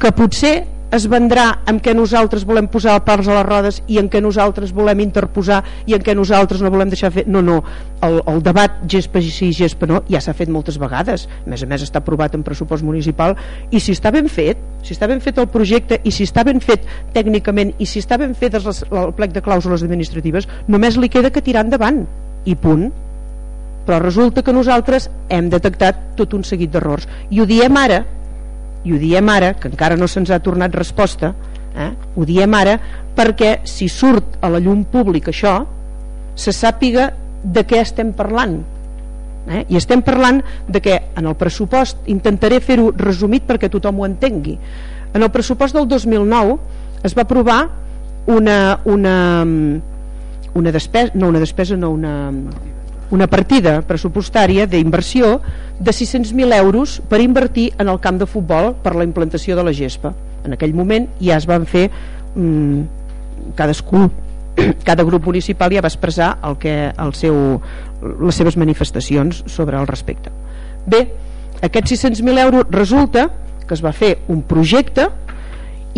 [SPEAKER 5] que potser es vendrà en què nosaltres volem posar pals a les rodes i en què nosaltres volem interposar i en què nosaltres no volem deixar fer no, no, el, el debat gespa sí, gespa no ja s'ha fet moltes vegades a més a més està aprovat en pressupost municipal i si està ben fet si està ben fet el projecte i si està ben fet tècnicament i si està ben fet el plec de clàusules administratives només li queda que tirar endavant i punt però resulta que nosaltres hem detectat tot un seguit d'errors i ho diem ara i ho diem ara, que encara no se'ns ha tornat resposta eh? ho diem ara perquè si surt a la llum públic això se sàpiga de què estem parlant eh? i estem parlant de que en el pressupost intentaré fer-ho resumit perquè tothom ho entengui en el pressupost del 2009 es va aprovar una una, una despesa no una despesa no una una partida pressupostària d'inversió de 600.000 euros per invertir en el camp de futbol per la implantació de la gespa. En aquell moment ja es van fer mmm, cadascú *clears throat* cada grup municipal ja va expressar el que, el seu, les seves manifestacions sobre el respecte. Bé, aquests 600.000 euros resulta que es va fer un projecte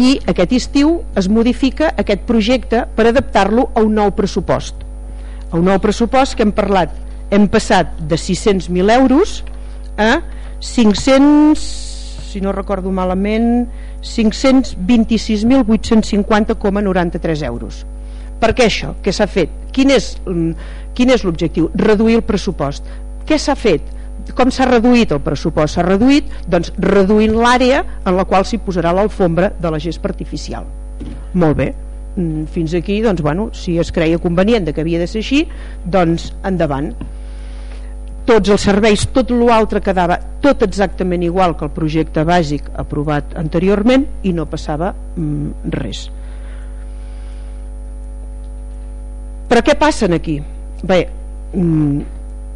[SPEAKER 5] i aquest estiu es modifica aquest projecte per adaptar-lo a un nou pressupost a un nou pressupost que hem parlat hem passat de 600.000 euros a 500 si no recordo malament 526.850,93 euros per què això? Què s'ha fet? Quin és, mm, quin és l'objectiu? Reduir el pressupost. Què s'ha fet? Com s'ha reduït el pressupost? S'ha reduït doncs, reduint l'àrea en la qual s'hi posarà l'alfombra de la gespa artificial. Molt bé Mm, fins aquí doncs, bueno, si es creia convenient que havia de ser així doncs endavant tots els serveis, tot l'altre quedava tot exactament igual que el projecte bàsic aprovat anteriorment i no passava mm, res però què passa aquí? bé, mm,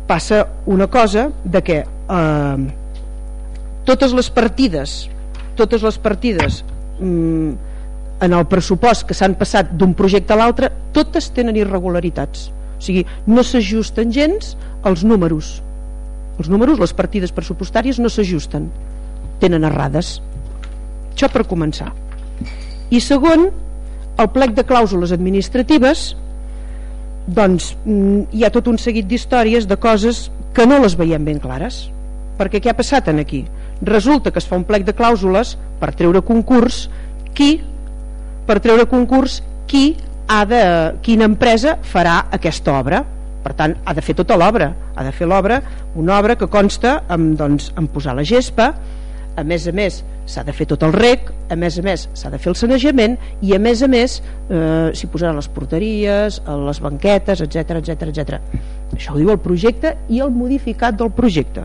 [SPEAKER 5] passa una cosa de que eh, totes les partides totes les partides mm, en el pressupost que s'han passat d'un projecte a l'altre totes tenen irregularitats o sigui, no s'ajusten gens els números. Els números, les partides pressupostàries no s'ajusten. Tenen errades. Això per començar. I segon el plec de clàusules administratives doncs mm, hi ha tot un seguit d'històries de coses que no les veiem ben clares. Perquè què ha passat en aquí? resulta que es fa un plec de clàusules per treure concurs. Qui? Per treure concurs qui ha de, quina empresa farà aquesta obra. Per tant ha de fer tota l'obra. Ha de fer l'obra, una obra que consta en, doncs, en posar la gespa. A més a més s'ha de fer tot el rec. A més a més s'ha de fer el sanejament. I a més a més eh, s'hi posaran les porteries les banquetes, etc etc etc. això ho diu el projecte i el modificat del projecte.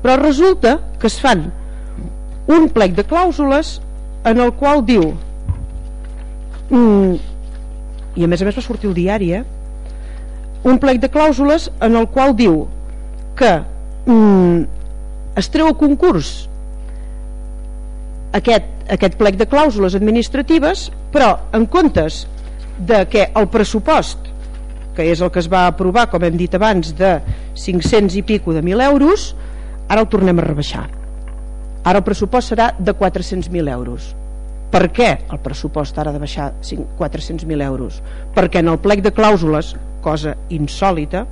[SPEAKER 5] Però resulta que es fan un plec de clàusules en el qual diu mm, i a més a més va sortir el diari eh? un plec de clàusules en el qual diu que mm, es treu a concurs aquest, aquest plec de clàusules administratives però en comptes de que el pressupost que és el que es va aprovar com hem dit abans de 500 i pico de 1.000 euros ara el tornem a rebaixar ara el pressupost serà de 400.000 euros per què el pressupost ara de baixar 400.000 euros? Perquè en el plec de clàusules, cosa insòlita,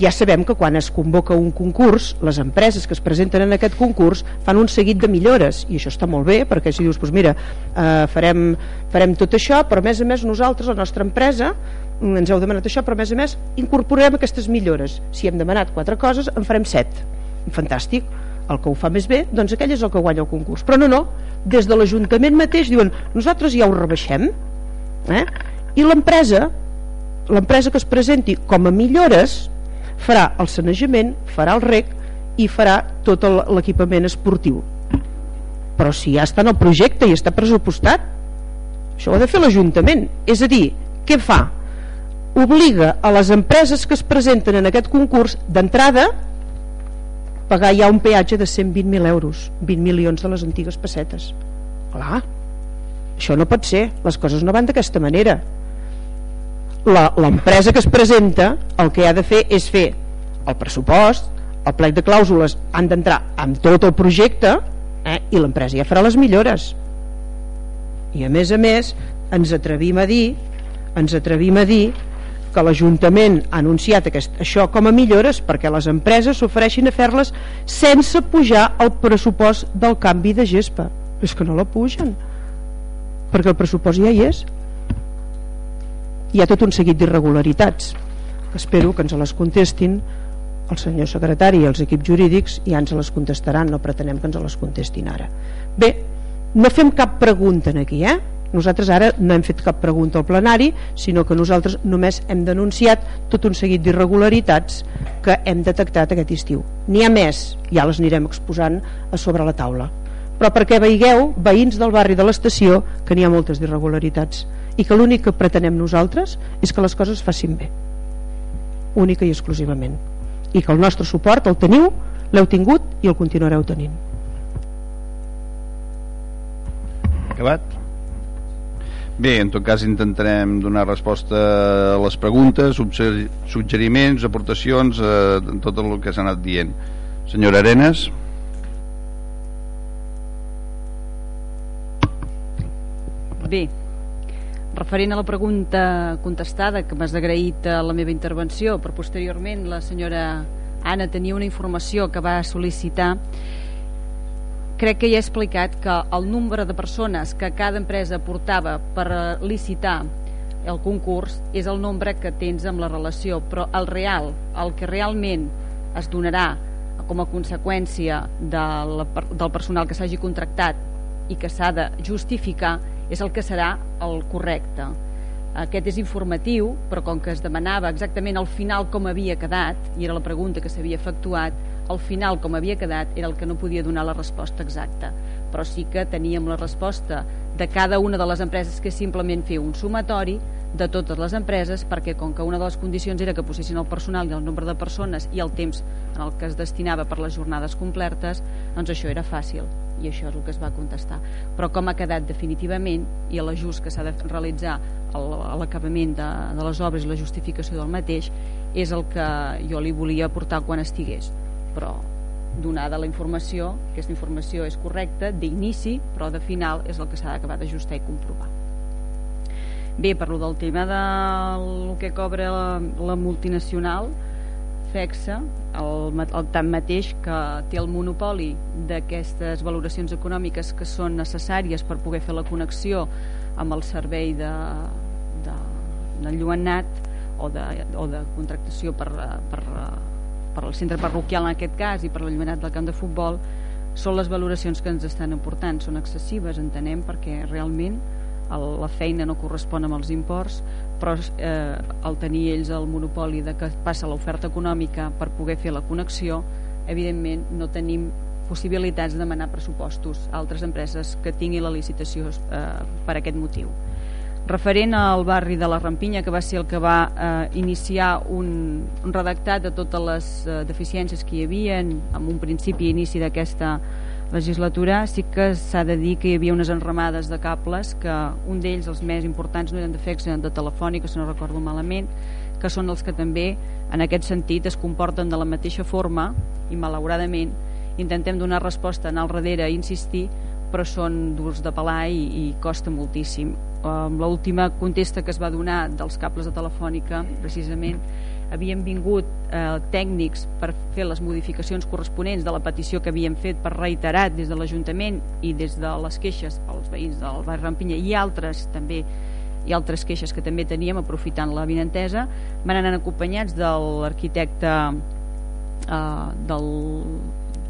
[SPEAKER 5] ja sabem que quan es convoca un concurs les empreses que es presenten en aquest concurs fan un seguit de millores i això està molt bé perquè si dius doncs mira, eh, farem, farem tot això però a més a més nosaltres, la nostra empresa ens heu demanat això però a més a més incorporem aquestes millores. Si hem demanat quatre coses en farem set. Fantàstic el que ho fa més bé doncs aquell és el que guanya el concurs però no, no, des de l'Ajuntament mateix diuen nosaltres ja ho rebaixem eh? i l'empresa l'empresa que es presenti com a millores farà el sanejament, farà el rec i farà tot l'equipament esportiu però si ja està en el projecte i està pressupostat això ho ha de fer l'Ajuntament és a dir, què fa? obliga a les empreses que es presenten en aquest concurs d'entrada pagar ja un peatge de 120.000 euros 20 milions de les antigues pessetes. Clar, això no pot ser les coses no van d'aquesta manera. L'empresa que es presenta el que ha de fer és fer el pressupost, el plec de clàusules han d'entrar amb tot el projecte eh, i l'empresa ja farà les millores. I a més a més ens atrevim a dir ens atrevim a dir que l'Ajuntament ha anunciat aquest, això com a millores perquè les empreses s'ofereixin a fer-les sense pujar el pressupost del canvi de gespa. És que no la pugen perquè el pressupost ja hi és. Hi ha tot un seguit d'irregularitats. Espero que ens les contestin el senyor secretari i els equips jurídics ja ens les contestaran, no pretenem que ens les contestin ara. Bé, no fem cap pregunta aquí eh? Nosaltres ara no hem fet cap pregunta al plenari sinó que nosaltres només hem denunciat tot un seguit d'irregularitats que hem detectat aquest estiu. N'hi ha més, ja les anirem exposant a sobre la taula. Però perquè veigueu, veïns del barri de l'estació que n'hi ha moltes d'irregularitats i que l'únic que pretenem nosaltres és que les coses facin bé. Única i exclusivament. I que el nostre suport el teniu l'heu tingut i el continuareu tenint.
[SPEAKER 1] Acabat? Bé, en tot cas intentarem donar resposta a les preguntes, suggeriments, aportacions, a tot el que s'ha anat dient. Senyora Arenas.
[SPEAKER 6] Bé, referent a la pregunta contestada que m'has agraït a la meva intervenció però posteriorment la senyora Anna tenia una informació que va sol·licitar crec que ja he explicat que el nombre de persones que cada empresa portava per licitar el concurs és el nombre que tens amb la relació però el real, el que realment es donarà com a conseqüència de la, del personal que s'hagi contractat i que s'ha de justificar és el que serà el correcte. Aquest és informatiu, però com que es demanava exactament al final com havia quedat, i era la pregunta que s'havia efectuat, al final com havia quedat era el que no podia donar la resposta exacta. Però sí que teníem la resposta de cada una de les empreses que simplement fer un sumatori de totes les empreses perquè com que una de les condicions era que posessin el personal i el nombre de persones i el temps en el que es destinava per les jornades complertes, doncs això era fàcil i això és el que es va contestar però com ha quedat definitivament i l'ajust que s'ha de realitzar a l'acabament de, de les obres i la justificació del mateix és el que jo li volia aportar quan estigués però donada la informació aquesta informació és correcta d'inici però de final és el que s'ha d'acabar d'ajustar i comprovar. Bé, per del tema del que cobra la, la multinacional FEXA, el, el tanmateix que té el monopoli d'aquestes valoracions econòmiques que són necessàries per poder fer la connexió amb el servei de, de, d'enlluenat o de, o de contractació per, per, per al centre parroquial en aquest cas i per l'enlluenat del camp de futbol són les valoracions que ens estan aportant. Són excessives, entenem, perquè realment el, la feina no correspon amb els imports però eh, al tenir ells el monopoli de que passa l'oferta econòmica per poder fer la connexió evidentment no tenim possibilitats de demanar pressupostos a altres empreses que tinguin la licitació eh, per aquest motiu referent al barri de la Rampinya que va ser el que va eh, iniciar un, un redactat de totes les eh, deficiències que hi havia en un principi inici d'aquesta legislatura sí que s'ha de dir que hi havia unes enramades de cables que un d'ells, els més importants, no eren de eren de telefònica, si no recordo malament, que són els que també en aquest sentit es comporten de la mateixa forma i malauradament intentem donar resposta en al darrere i insistir però són durs de pelar i, i costa moltíssim amb l'última contesta que es va donar dels cables de telefònica precisament havien vingut eh, tècnics per fer les modificacions corresponents de la petició que havien fet per reiterat des de l'Ajuntament i des de les queixes als veïns del barri Rampinya i altres també i altres queixes que també teníem aprofitant la vinentesa van anar acompanyats de l'arquitecte eh, del,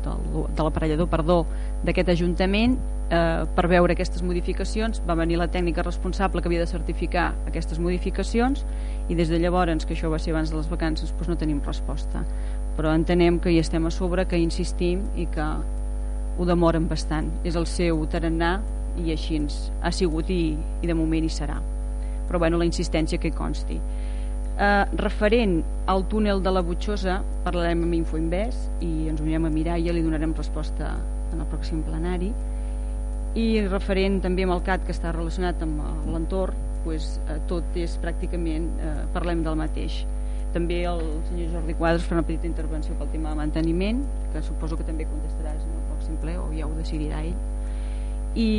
[SPEAKER 6] del, de l'aparellador perdó d'aquest Ajuntament eh, per veure aquestes modificacions va venir la tècnica responsable que havia de certificar aquestes modificacions i des de llavors, que això va ser abans de les vacances doncs no tenim resposta. Però entenem que hi estem a sobre que insistim i que ho demoren bastant. És el seu tarannà i així ha sigut i, i de moment hi serà. Però bueno, la insistència que consti. Eh, referent al túnel de la Butxosa parlarem amb Infoinvest i ens unirem a mirar i ja li donarem resposta en el pròxim plenari i referent també amb el CAT que està relacionat amb l'entorn pues, eh, tot és pràcticament eh, parlem del mateix. També el senyor Jordi Quadros fa una petita intervenció pel tema de manteniment que suposo que també contestaràs en el pròxim ple o ja ho decidirà ell. I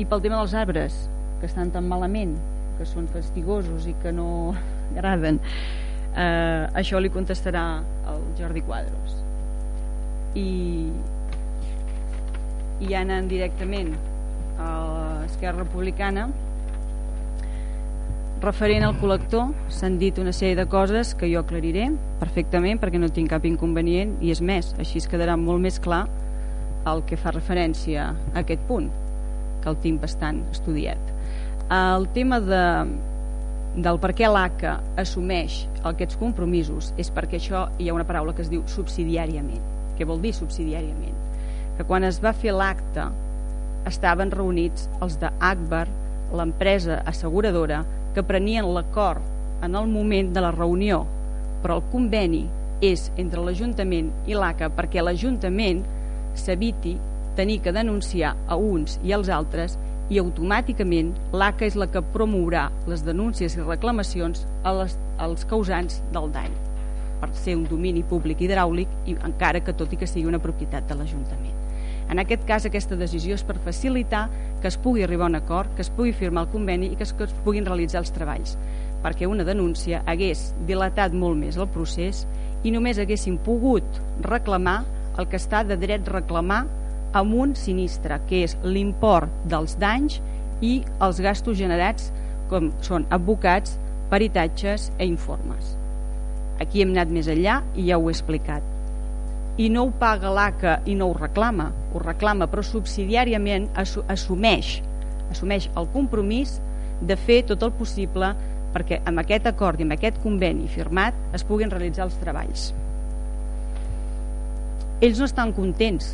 [SPEAKER 6] i pel tema dels arbres que estan tan malament que són fastigosos i que no *laughs* agraden eh, això li contestarà el Jordi Quadros. I i anant directament a Esquerra Republicana referent al col·lector s'han dit una sèrie de coses que jo aclariré perfectament perquè no tinc cap inconvenient i és més, així es quedarà molt més clar el que fa referència a aquest punt que el tinc bastant estudiat el tema de, del per què l'ACA assumeix aquests compromisos és perquè això hi ha una paraula que es diu subsidiàriament què vol dir subsidiàriament? Que quan es va fer l'acte estaven reunits els de Akbar, l'empresa asseguradora, que prenien l'acord en el moment de la reunió, però el conveni és entre l'Ajuntament i l'ACA perquè l'Ajuntament s'eviti tenir que denunciar a uns i als altres i automàticament l'ACA és la que promourà les denúncies i reclamacions a les, als causants del dany per ser un domini públic hidràulic i encara que tot i que sigui una propietat de l'Ajuntament. En aquest cas, aquesta decisió és per facilitar que es pugui arribar a un acord, que es pugui firmar el conveni i que es, que es puguin realitzar els treballs, perquè una denúncia hagués dilatat molt més el procés i només haguessin pogut reclamar el que està de dret reclamar amb un sinistre, que és l'import dels danys i els gastos generats com són advocats, peritatges i informes. Aquí hem anat més enllà i ja ho he explicat i no ho paga l'ACA i no ho reclama, ho reclama, però subsidiàriament assumeix, assumeix el compromís de fer tot el possible perquè amb aquest acord i amb aquest conveni firmat es puguin realitzar els treballs. Ells no estan contents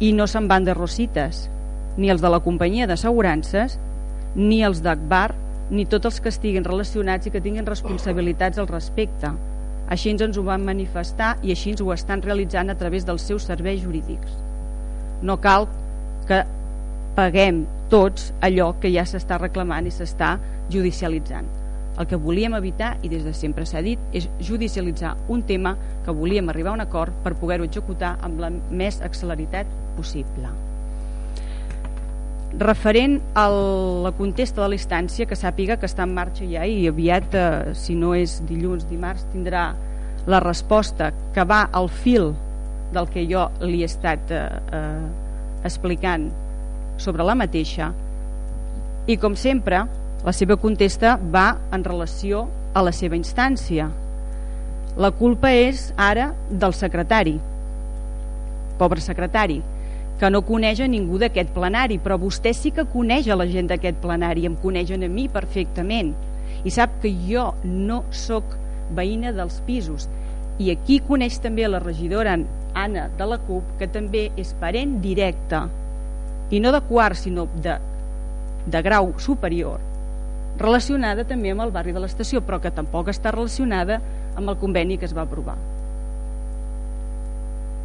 [SPEAKER 6] i no se'n van de rosites, ni els de la companyia d'assegurances, ni els d'Akbar, ni tots els que estiguin relacionats i que tinguin responsabilitats al respecte així ens ho van manifestar i així ens ho estan realitzant a través dels seus serveis jurídics. No cal que paguem tots allò que ja s'està reclamant i s'està judicialitzant. El que volíem evitar, i des de sempre s'ha dit, és judicialitzar un tema que volíem arribar a un acord per poder-ho executar amb la més acceleritat possible referent a la contesta de la instància que sàpiga que està en marxa ja i aviat, eh, si no és dilluns, dimarts, tindrà la resposta que va al fil del que jo li he estat eh, eh, explicant sobre la mateixa. I com sempre la seva contesta va en relació a la seva instància. La culpa és ara del secretari. Pobre secretari que no coneix a ningú d'aquest plenari, però vostè sí que coneix a la gent d'aquest plenari, em coneixen a mi perfectament, i sap que jo no sóc veïna dels pisos. I aquí coneix també la regidora Anna de la CUP, que també és parent directe, i no de quart, sinó de, de grau superior, relacionada també amb el barri de l'estació, però que tampoc està relacionada amb el conveni que es va aprovar.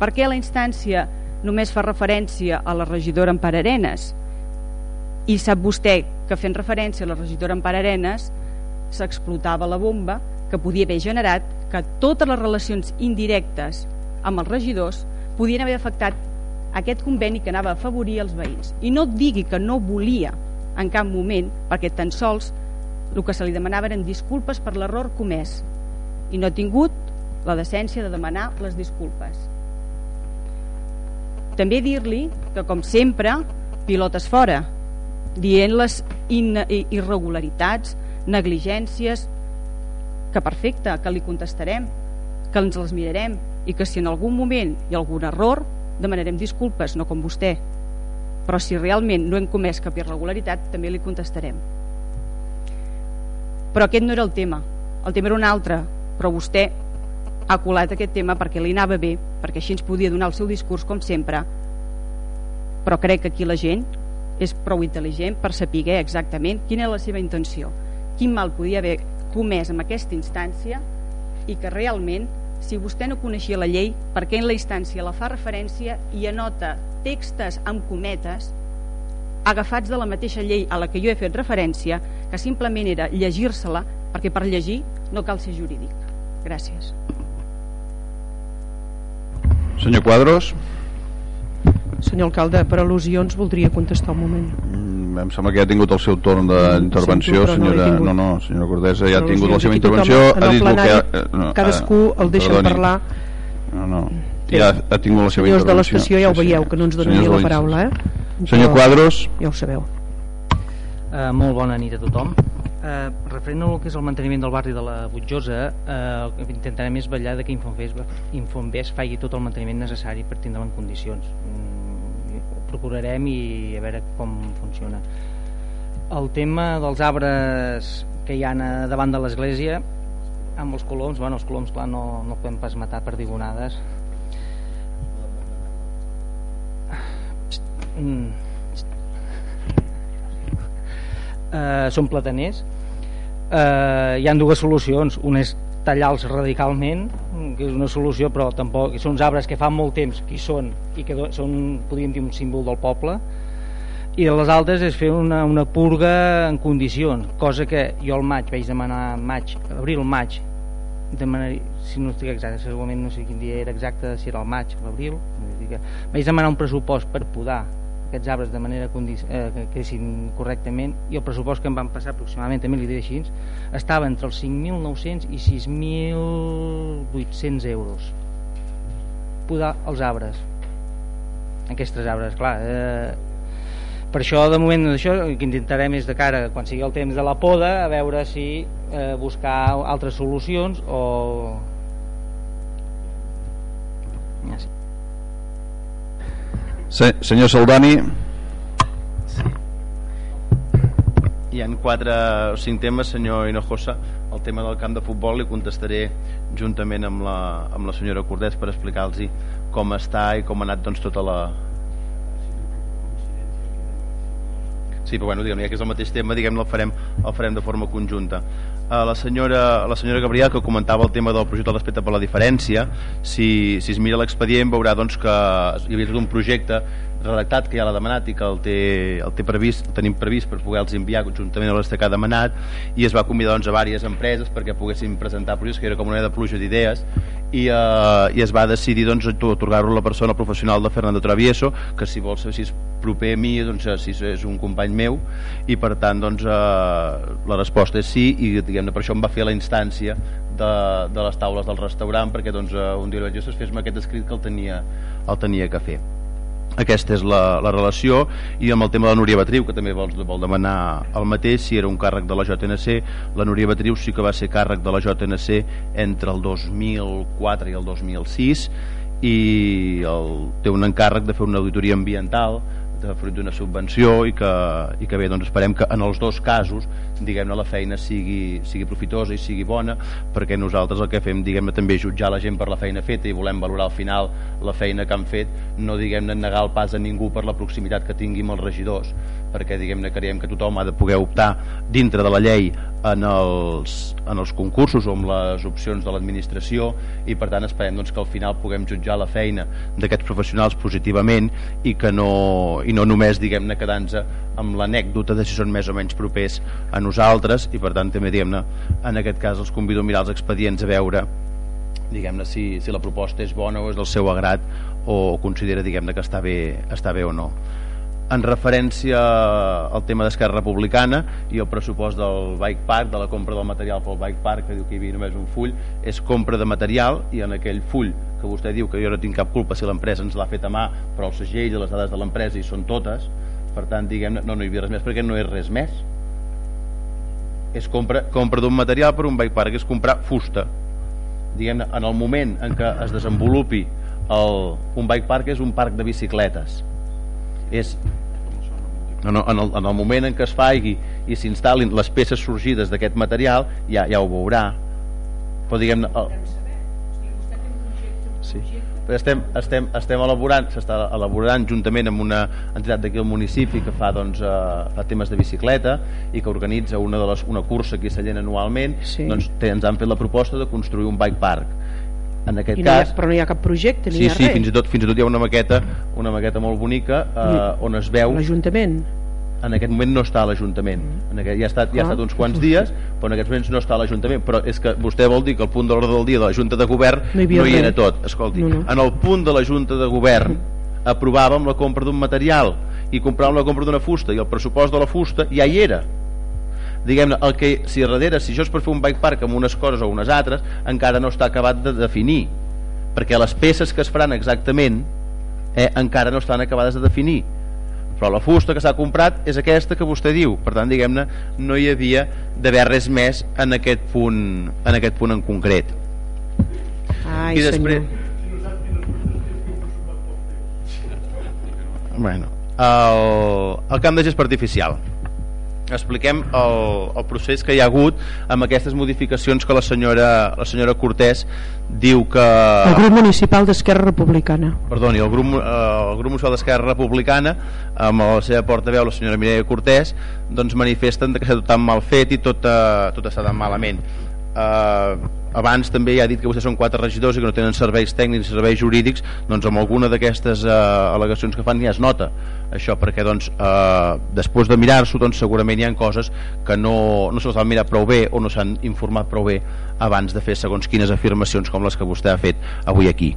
[SPEAKER 6] Per què la instància només fa referència a la regidora Empar Arenas. I sap vostè que fent referència a la regidora Empar Arenas s'explotava la bomba que podia haver generat que totes les relacions indirectes amb els regidors podien haver afectat aquest conveni que anava a afavorir els veïns. I no digui que no volia en cap moment perquè tan sols el que se li demanava eren disculpes per l'error comès. I no ha tingut la decència de demanar les disculpes també dir-li que com sempre pilotes fora dient les irregularitats negligències que perfecte, que li contestarem que ens les mirarem i que si en algun moment hi ha algun error demanarem disculpes, no com vostè. Però si realment no hem comès cap irregularitat també li contestarem. Però aquest no era el tema. El tema era un altre però vostè ha colat aquest tema perquè li anava bé perquè així ens podia donar el seu discurs com sempre. Però crec que aquí la gent és prou intel·ligent per saber exactament quina era la seva intenció quin mal podia haver comès en aquesta instància i que realment si vostè no coneixia la llei perquè en la instància la fa referència i anota textes amb cometes agafats de la mateixa llei a la que jo he fet referència que simplement era llegir-se-la perquè per llegir no cal ser jurídic. Gràcies
[SPEAKER 1] senyor Quadros?
[SPEAKER 5] Senyor alcalde, per al·lusions voldria contestar un moment.
[SPEAKER 1] Mm, em sembla que ja ha tingut el seu torn d'intervenció senyora, no, no, no, senyora Cordesa ja ha tingut la seva intervenció
[SPEAKER 5] ha dit plenari, que, eh, no, cadascú el deixa perdoni. parlar.
[SPEAKER 1] No, no, ja ha tingut la seva
[SPEAKER 5] senyors
[SPEAKER 1] intervenció.
[SPEAKER 5] de l'estació ja ho veieu que no ens ni la paraula eh?
[SPEAKER 1] senyor Quadros?
[SPEAKER 5] Ja ho sabeu.
[SPEAKER 7] Uh, molt bona nit a tothom uh, referent al que és el manteniment del barri de la Butjosa que intentarem és vetllar que Infonbés, Infonbés faci tot el manteniment necessari per tindre-lo en condicions. Mm, procurarem i a veure com funciona. El tema dels arbres que hi ha davant de l'església amb els coloms, bueno, els coloms clar no, no podem pas matar per digonades mm. uh, són plataners uh, hi han dues solucions. Una és tallar-los radicalment que és una solució però tampoc són uns arbres que fa molt temps que hi són i que són, podríem dir, un símbol del poble. I les altres és fer una, una purga en condicions cosa que jo al maig vaig demanar maig, abril, maig demanar, si no estic exacte segurament no sé quin dia era exacte si era el maig o l'abril vaig demanar un pressupost per podar aquests arbres de manera eh, que quedessin correctament. I el pressupost que em van passar aproximadament també li diré així estava entre els 5.900 i 6.800 euros. Podar els arbres. Aquests arbres clar eh, per això de moment això el que intentarem és de cara quan sigui el temps de la poda a veure si eh, buscar altres solucions o
[SPEAKER 1] ja. Se, senyor Saldani
[SPEAKER 8] sí. hi han quatre o cinc temes senyor Hinojosa el tema del camp de futbol li contestaré juntament amb la, amb la senyora Cordès per explicar-los com està i com ha anat doncs, tota la, Sí, però bueno, diguem, ja que és el mateix tema, diguem el farem, el farem de forma conjunta. Uh, la, senyora, la senyora Gabriel, que comentava el tema del projecte de respecte per la diferència, si, si es mira l'expedient veurà doncs, que hi havia tot un projecte redactat que ja l'ha demanat i que el té, el té previst, el tenim previst per poder-los enviar conjuntament a ha demanat i es va convidar doncs, a diverses empreses perquè poguessin presentar projectes, que era com una de pluja d'idees i, eh, i es va decidir doncs, otorgar-lo a la persona professional de Fernando Travieso que si vol saber si és proper a mi doncs, si és un company meu i per tant doncs, eh, la resposta és sí i diguem per això em va fer la instància de, de les taules del restaurant perquè doncs, eh, un dia vaig dir, fes-me aquest escrit que el tenia, el tenia que fer aquesta és la, la relació. I amb el tema de la Núria Batriu que també vol, vol demanar el mateix si era un càrrec de la JNC la Núria Batriu sí que va ser càrrec de la JNC entre el 2004 i el 2006 i el, té un encàrrec de fer una auditoria ambiental de fruit d'una subvenció i que, i que bé, doncs esperem que en els dos casos diguem-ne la feina sigui, sigui profitosa i sigui bona perquè nosaltres el que fem diguem-ne també jutjar la gent per la feina feta i volem valorar al final la feina que han fet no diguem-ne negar el pas a ningú per la proximitat que tingui amb els regidors perquè diguem-ne creiem que tothom ha de poder optar dintre de la llei en els, en els concursos o amb les opcions de l'administració i per tant esperem doncs, que al final puguem jutjar la feina d'aquests professionals positivament i que no, i no només diguem-ne quedant-nos amb l'anècdota de si són més o menys propers a nosaltres i per tant també diguem-ne en aquest cas els convido a mirar els expedients a veure diguem-ne si, si la proposta és bona o és del seu agrat o considera diguem-ne que està bé, està bé o no en referència al tema d'Esquerra Republicana i el pressupost del Bike Park, de la compra del material pel Bike Park, que diu que hi havia només un full, és compra de material i en aquell full que vostè diu que jo no tinc cap culpa si l'empresa ens l'ha fet a mà, però el segell i les dades de l'empresa hi són totes, per tant, diguem no, no hi havia res més perquè no és res més. És compra, compra d'un material per un Bike Park, és comprar fusta. Diguem en el moment en què es desenvolupi el, un Bike Park és un parc de bicicletes és en el, en el, en el moment en què es faigui i s'instal·lin les peces sorgides d'aquest material ja, ja ho veurà. Però diguem el... sí. però estem, estem, estem elaborant s'està elaborant juntament amb una entitat d'aquí al municipi que fa, doncs, eh, fa temes de bicicleta i que organitza una, de les, una cursa aquí a Sallent anualment. Sí. doncs ens han fet la proposta de construir un bike park en aquest
[SPEAKER 5] I
[SPEAKER 8] no cas,
[SPEAKER 5] ha, però no hi ha cap projecte ni
[SPEAKER 8] sí,
[SPEAKER 5] hi ha
[SPEAKER 8] sí,
[SPEAKER 5] res.
[SPEAKER 8] fins i tot fins i tot hi ha una maqueta una maqueta molt bonica eh, on es veu
[SPEAKER 5] l'Ajuntament.
[SPEAKER 8] En aquest moment no està a l'Ajuntament.
[SPEAKER 5] Mm.
[SPEAKER 8] En aquest- ja, ha estat, ja ha estat uns quants dies però en aquests moments no està a l'Ajuntament. Però és que vostè vol dir que el punt de l'ordre del dia de la Junta de Govern
[SPEAKER 5] No hi
[SPEAKER 8] no hi era tot. Escolti,
[SPEAKER 5] No, no.
[SPEAKER 8] en el punt de la Junta de Govern aprovàvem la compra d'un material i compràvem la compra d'una fusta i el pressupost de la fusta ja hi era diguem-ne, el que si darrere, si això és per fer un bike park amb unes coses o unes altres, encara no està acabat de definir perquè les peces que es faran exactament eh, encara no estan acabades de definir. Però la fusta que s'ha comprat és aquesta que vostè diu. Per tant diguem-ne no hi havia d'haver res més en aquest punt en aquest punt en concret.
[SPEAKER 5] Ai,
[SPEAKER 8] i després
[SPEAKER 5] senyor.
[SPEAKER 8] bueno, el, el camp de gespa artificial expliquem el, el procés que hi ha hagut amb aquestes modificacions que la senyora, la senyora Cortés diu que
[SPEAKER 5] el grup municipal d'Esquerra Republicana.
[SPEAKER 8] Perdoni, el grup, eh, el grup municipal d'Esquerra Republicana amb la seva portaveu, la senyora Mireia Cortés doncs manifesten que s'ha tot tan mal fet i tot, eh, tot està tan malament. Eh, abans també ja ha dit que vostès són quatre regidors i que no tenen serveis tècnics i serveis jurídics. Doncs amb alguna d'aquestes eh, al·legacions que fan ja es nota això perquè doncs, eh, després de mirar-s'ho doncs, segurament hi ha coses que no, no se'ls han mirat prou bé o no s'han informat prou bé abans de fer segons quines afirmacions com les que vostè ha fet avui aquí.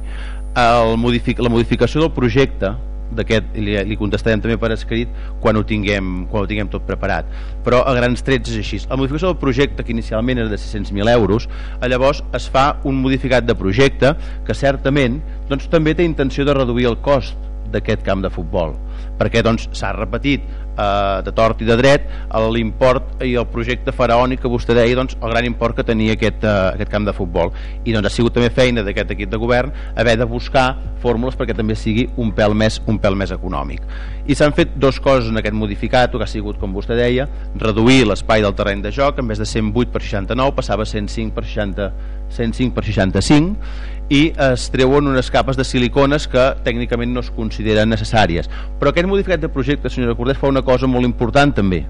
[SPEAKER 8] El modific la modificació del projecte d'aquest li, li contestarem també per escrit quan ho tinguem, quan ho tinguem tot preparat. Però a grans trets és així. La modificació del projecte que inicialment era de 600.000 euros llavors es fa un modificat de projecte que certament doncs, també té intenció de reduir el cost d'aquest camp de futbol. Perquè doncs s'ha repetit eh, de tort i de dret l'import i el projecte faraònic que vostè deia doncs, el gran import que tenia aquest, eh, aquest camp de futbol. I doncs ha sigut també feina d'aquest equip de govern haver de buscar fórmules perquè també sigui un pèl més, un pèl més econòmic. I s'han fet dos coses en aquest modificat que ha sigut com vostè deia reduir l'espai del terreny de joc en vez de 108 per 69 passava a 105 per 60 105 per 65 i es treuen unes capes de silicones que tècnicament no es consideren necessàries. Però aquest modificat de projecte senyora Cordés fa una cosa molt important també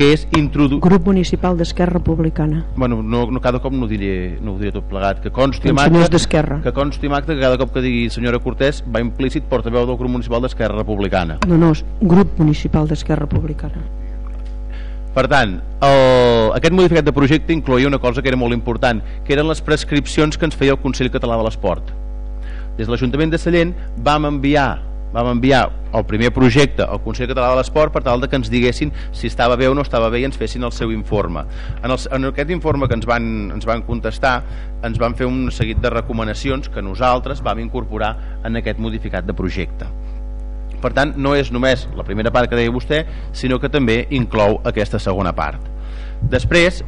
[SPEAKER 8] que és introduir
[SPEAKER 5] grup municipal d'Esquerra Republicana.
[SPEAKER 8] Bueno, no, no cada cop no ho diré, no ho diré tot plegat que consti
[SPEAKER 5] Doncs
[SPEAKER 8] acte,
[SPEAKER 5] d'Esquerra.
[SPEAKER 8] que consti acte que cada cop que digui senyora Cortés va implícit portaveu del grup municipal d'Esquerra Republicana.
[SPEAKER 5] No, no, grup municipal d'Esquerra Republicana
[SPEAKER 8] Per tant, el, aquest modificat de projecte incloïa una cosa que era molt important, que eren les prescripcions que ens feia el Consell Català de l'Esport. Des de l'Ajuntament de Sallent vam enviar vam enviar el primer projecte al Consell Català de l'Esport per tal de que ens diguessin si estava bé o no estava bé i ens fessin el seu informe. En, el, en aquest informe que ens van, ens van contestar ens van fer un seguit de recomanacions que nosaltres vam incorporar en aquest modificat de projecte. Per tant, no és només la primera part que deia vostè, sinó que també inclou aquesta segona part. Després,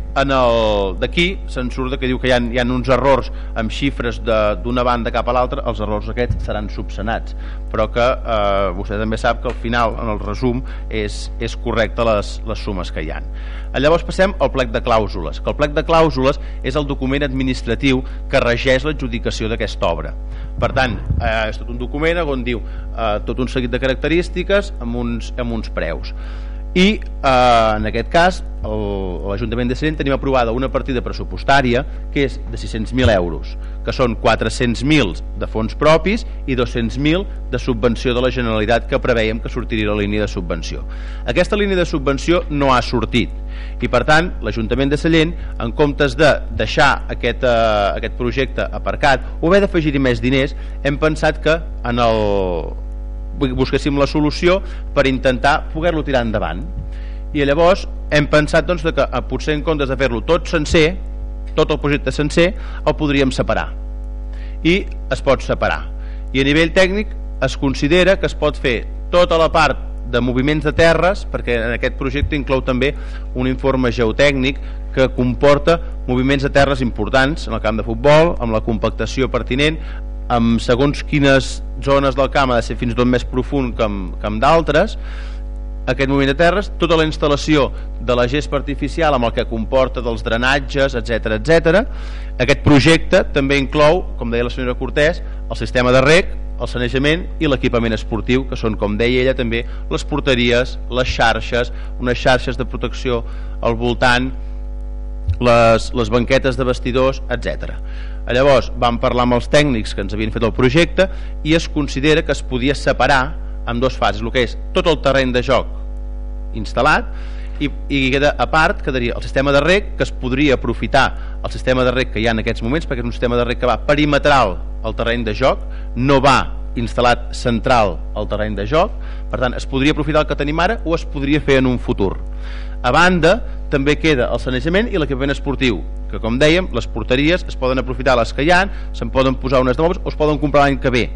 [SPEAKER 8] d'aquí se'n surt que diu que hi ha, hi ha uns errors amb xifres d'una banda cap a l'altra, els errors aquests seran subsanats, però que eh, vostè també sap que al final, en el resum, és, és correcte les, les sumes que hi han. Llavors passem al plec de clàusules, que el plec de clàusules és el document administratiu que regeix l'adjudicació d'aquesta obra. Per tant, eh, és tot un document on diu eh, tot un seguit de característiques amb uns, amb uns preus i eh, en aquest cas l'Ajuntament de Sallent tenim aprovada una partida pressupostària que és de 600.000 euros, que són 400.000 de fons propis i 200.000 de subvenció de la Generalitat que preveiem que sortiria la línia de subvenció. Aquesta línia de subvenció no ha sortit i per tant l'Ajuntament de Sallent en comptes de deixar aquest, eh, aquest projecte aparcat o haver d'afegir-hi més diners hem pensat que en el busquéssim la solució per intentar poder-lo tirar endavant. I llavors hem pensat doncs, que eh, potser en comptes de fer-lo tot sencer tot el projecte sencer el podríem separar. I es pot separar. I a nivell tècnic es considera que es pot fer tota la part de moviments de terres perquè en aquest projecte inclou també un informe geotècnic que comporta moviments de terres importants en el camp de futbol, amb la compactació pertinent amb segons quines zones del camp ha de ser fins tot més profund que amb, que amb d'altres aquest moviment de terres, tota la instal·lació de la gespa artificial amb el que comporta dels drenatges, etc etc. Aquest projecte també inclou, com deia la senyora Cortés, el sistema de rec, el sanejament i l'equipament esportiu, que són, com deia ella, també les porteries, les xarxes, unes xarxes de protecció al voltant, les, les banquetes de vestidors, etc. Llavors vam parlar amb els tècnics que ens havien fet el projecte i es considera que es podia separar en dues fases, el que és tot el terreny de joc instal·lat i, i queda a part quedaria el sistema de rec que es podria aprofitar el sistema de rec que hi ha en aquests moments perquè és un sistema de rec que va perimetral al terreny de joc no va instal·lat central al terreny de joc. Per tant es podria aprofitar el que tenim ara o es podria fer en un futur a banda també queda el sanejament i l'equipament esportiu que com dèiem les porteries es poden aprofitar les que hi ha se'n poden posar unes de noves o es poden comprar l'any que ve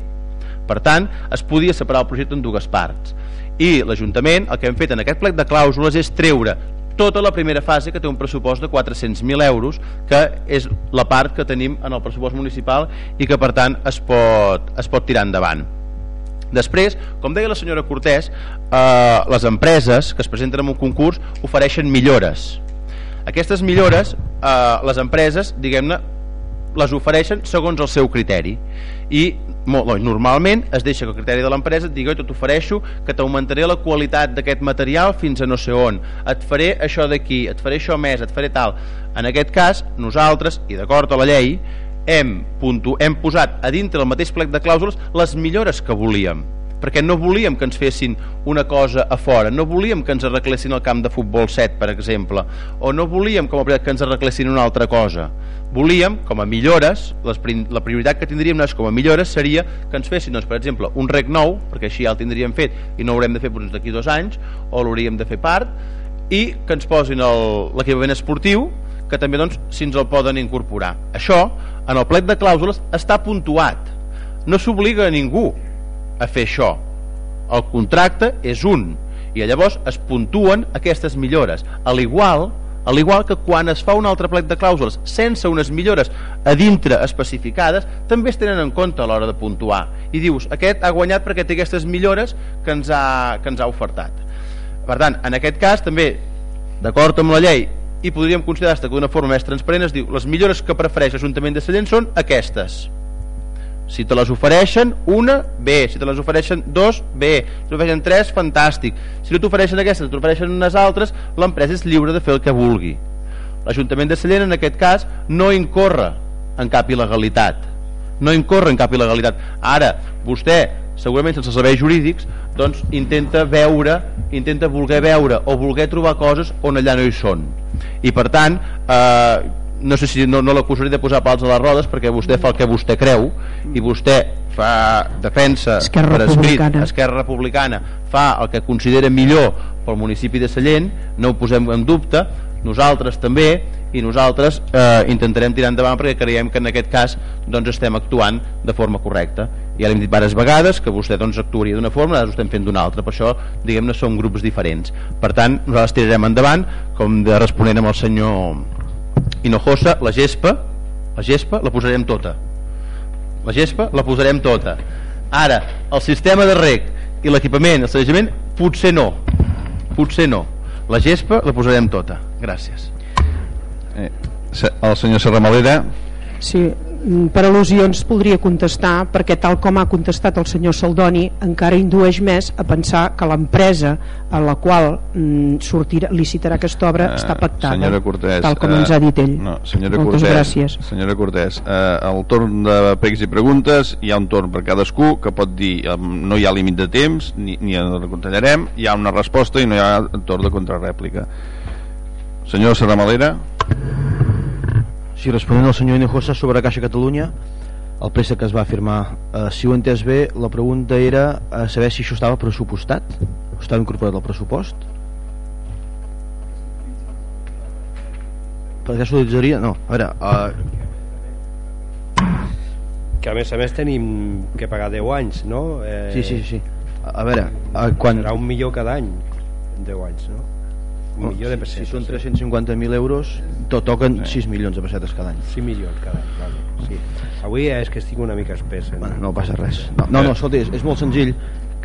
[SPEAKER 8] per tant, es podia separar el projecte en dues parts. I l'Ajuntament, el que hem fet en aquest plec de clàusules és treure tota la primera fase que té un pressupost de 400.000 euros que és la part que tenim en el pressupost municipal i que per tant es pot, es pot tirar endavant després, com deia la senyora Cortés eh, les empreses que es presenten en un concurs ofereixen millores. Aquestes millores eh, les empreses diguem-ne les ofereixen segons el seu criteri. I molt, normalment es deixa que el criteri de l'empresa et digui jo t'ofereixo que t'augmentaré la qualitat d'aquest material fins a no sé on. Et faré això d'aquí, et faré això més et faré tal, en aquest cas nosaltres i d'acord a la llei hem, puntu, hem posat a dintre el mateix plec de clàusules les millores que volíem perquè no volíem que ens fessin una cosa a fora, no volíem que ens arreglessin el camp de futbol 7, per exemple, o no volíem com a que ens arreglessin una altra cosa. Volíem, com a millores, les, la prioritat que tindríem nosaltres com a millores seria que ens fessin, doncs, per exemple, un rec nou, perquè així ja el tindríem fet i no haurem de fer doncs, d'aquí dos anys, o l'hauríem de fer part, i que ens posin l'equipament esportiu, que també doncs, si ens el poden incorporar. Això, en el plec de clàusules, està puntuat. No s'obliga a ningú a fer això. El contracte és un i llavors es puntuen aquestes millores. Al igual, al igual que quan es fa un altre plec de clàusules sense unes millores a dintre especificades també es tenen en compte a l'hora de puntuar. I dius, aquest ha guanyat perquè té aquestes millores que ens ha, que ens ha ofertat. Per tant, en aquest cas també d'acord amb la llei i podríem considerar-se d'una forma més transparent es diu, les millores que prefereix l'Ajuntament de Sallent són aquestes. Si te les ofereixen una, bé si te les ofereixen dos, bé si t'ofereixen tres, fantàstic. Si no t'ofereixen aquestes, t'ofereixen unes altres l'empresa és lliure de fer el que vulgui. l'Ajuntament de Sallent en aquest cas no incorre en cap il·legalitat. No incorre en cap il·legalitat. Ara, vostè, segurament sense serveis jurídics doncs intenta veure intenta voler veure o voler trobar coses on allà no hi són i per tant eh, no sé si no, no l'acusaré de posar pals a les rodes perquè vostè fa el que vostè creu i vostè fa defensa
[SPEAKER 5] Esquerra
[SPEAKER 8] per escrit,
[SPEAKER 5] Republicana.
[SPEAKER 8] Esquerra Republicana fa el que considera millor pel municipi de Sallent no ho posem en dubte nosaltres també i nosaltres eh, intentarem tirar endavant perquè creiem que en aquest cas doncs, estem actuant de forma correcta. Ja l'hem dit diverses vegades que vostè doncs, actuaria d'una forma, nosaltres ho estem fent d'una altra per això diguem-ne som grups diferents. Per tant nosaltres tirarem endavant com de responent amb el senyor Hinojosa, la gespa la gespa la posarem tota. La gespa la posarem tota. Ara, el sistema de rec i l'equipament, el sanejament potser no. Potser no. La gespa la posarem tota, gràcies
[SPEAKER 1] eh, el senyor Serramalera
[SPEAKER 5] Sí, mm, per al·lusions podria contestar perquè tal com ha contestat el senyor Saldoni encara indueix més a pensar que l'empresa a la qual mm, sortirà, licitarà aquesta obra
[SPEAKER 1] Eh,
[SPEAKER 5] està pactada
[SPEAKER 1] senyora Cortés,
[SPEAKER 5] tal com
[SPEAKER 1] eh,
[SPEAKER 5] ens ha dit ell
[SPEAKER 1] No, senyora
[SPEAKER 5] moltes
[SPEAKER 1] Cortés,
[SPEAKER 5] gràcies
[SPEAKER 1] Senyora Cortés, eh, al torn de pregs i preguntes hi ha un torn per cadascú que pot dir eh, no hi ha límit de temps ni, ni el recontallarem, hi ha una resposta i no hi ha torn de contrarèplica. Senyor Serramalera.
[SPEAKER 9] Sí, responent al senyor Hinojosa sobre Caixa Catalunya, el préstec que es va firmar, eh, si ho entès bé, la pregunta era eh, saber si això estava pressupostat, o estava incorporat al pressupost. Per què s'utilitzaria? No, a veure, eh,
[SPEAKER 2] que a més a més tenim que pagar 10 anys no? Eh,
[SPEAKER 9] sí, sí, sí. A, veure, eh, quan...
[SPEAKER 2] serà un milió cada any 10 anys no? Un milió de pessetes
[SPEAKER 9] Si són 350.000 euros, to toquen 6 milions de pessetes cada any.
[SPEAKER 2] 6 milions cada any vale. sí. avui és que estic una mica espès eh?
[SPEAKER 9] Bueno, no passa res. No, no, no escolta, és, és molt senzill.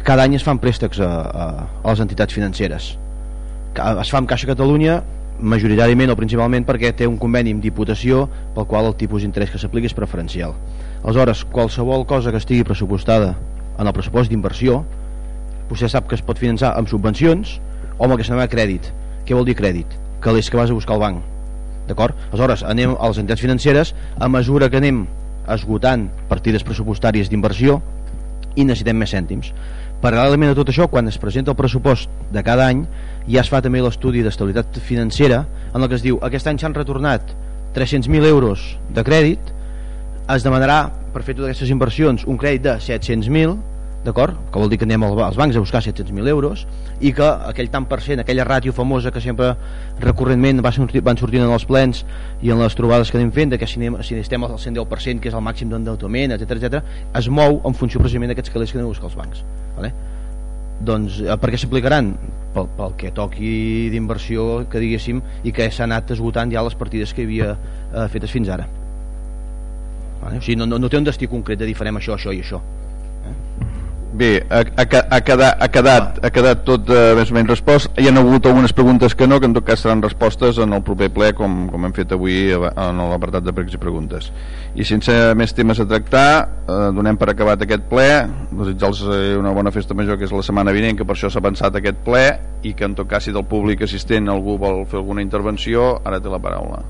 [SPEAKER 9] Cada any es fan préstecs a, a, a les entitats financeres. Es fa amb Caixa Catalunya majoritàriament o principalment perquè té un conveni amb Diputació pel qual el tipus d'interès que s'aplica és preferencial. Aleshores, qualsevol cosa que estigui pressupostada en el pressupost d'inversió vostè sap que es pot finançar amb subvencions o amb el que s'anomena crèdit. Què vol dir crèdit? Que és que vas a buscar al banc. D'acord? Aleshores, anem a les entitats financeres a mesura que anem esgotant partides pressupostàries d'inversió i necessitem més cèntims. Paral·lelament a tot això, quan es presenta el pressupost de cada any, ja es fa també l'estudi d'estabilitat financera en el que es diu aquest any s'han retornat 300.000 euros de crèdit, es demanarà per fer totes aquestes inversions un crèdit de 700.000 d'acord? Que vol dir que anem al- als bancs a buscar 700.000 euros i que aquell tant per cent, aquella ràtio famosa que sempre recurrentment va sortir, van sortint en els plens i en les trobades que anem fent, de que si, anem, si estem al 110%, que és el màxim d'endeutament, etc etc, es mou en funció precisament d'aquests calés que anem a buscar els bancs. Vale? Doncs eh, per què s'aplicaran? Pel, pel que toqui d'inversió que diguéssim i que s'ha anat esgotant ja les partides que havia eh, fetes fins ara. Vale? O sigui, no, no, no té un destí concret de dir farem això, això i això.
[SPEAKER 1] Bé, ha, ha, ha, quedat, ha, quedat, ha quedat tot eh, més o menys respost. Hi ha hagut algunes preguntes que no, que en tot cas seran respostes en el proper ple, com, com hem fet avui ava- en l'apartat de pregs i preguntes. I sense més temes a tractar, eh, donem per acabat aquest ple, desitjar-los eh, una bona festa major, que és la setmana vinent, que per això s'ha pensat aquest ple, i que en tot cas, si del públic assistent algú vol fer alguna intervenció, ara té la paraula.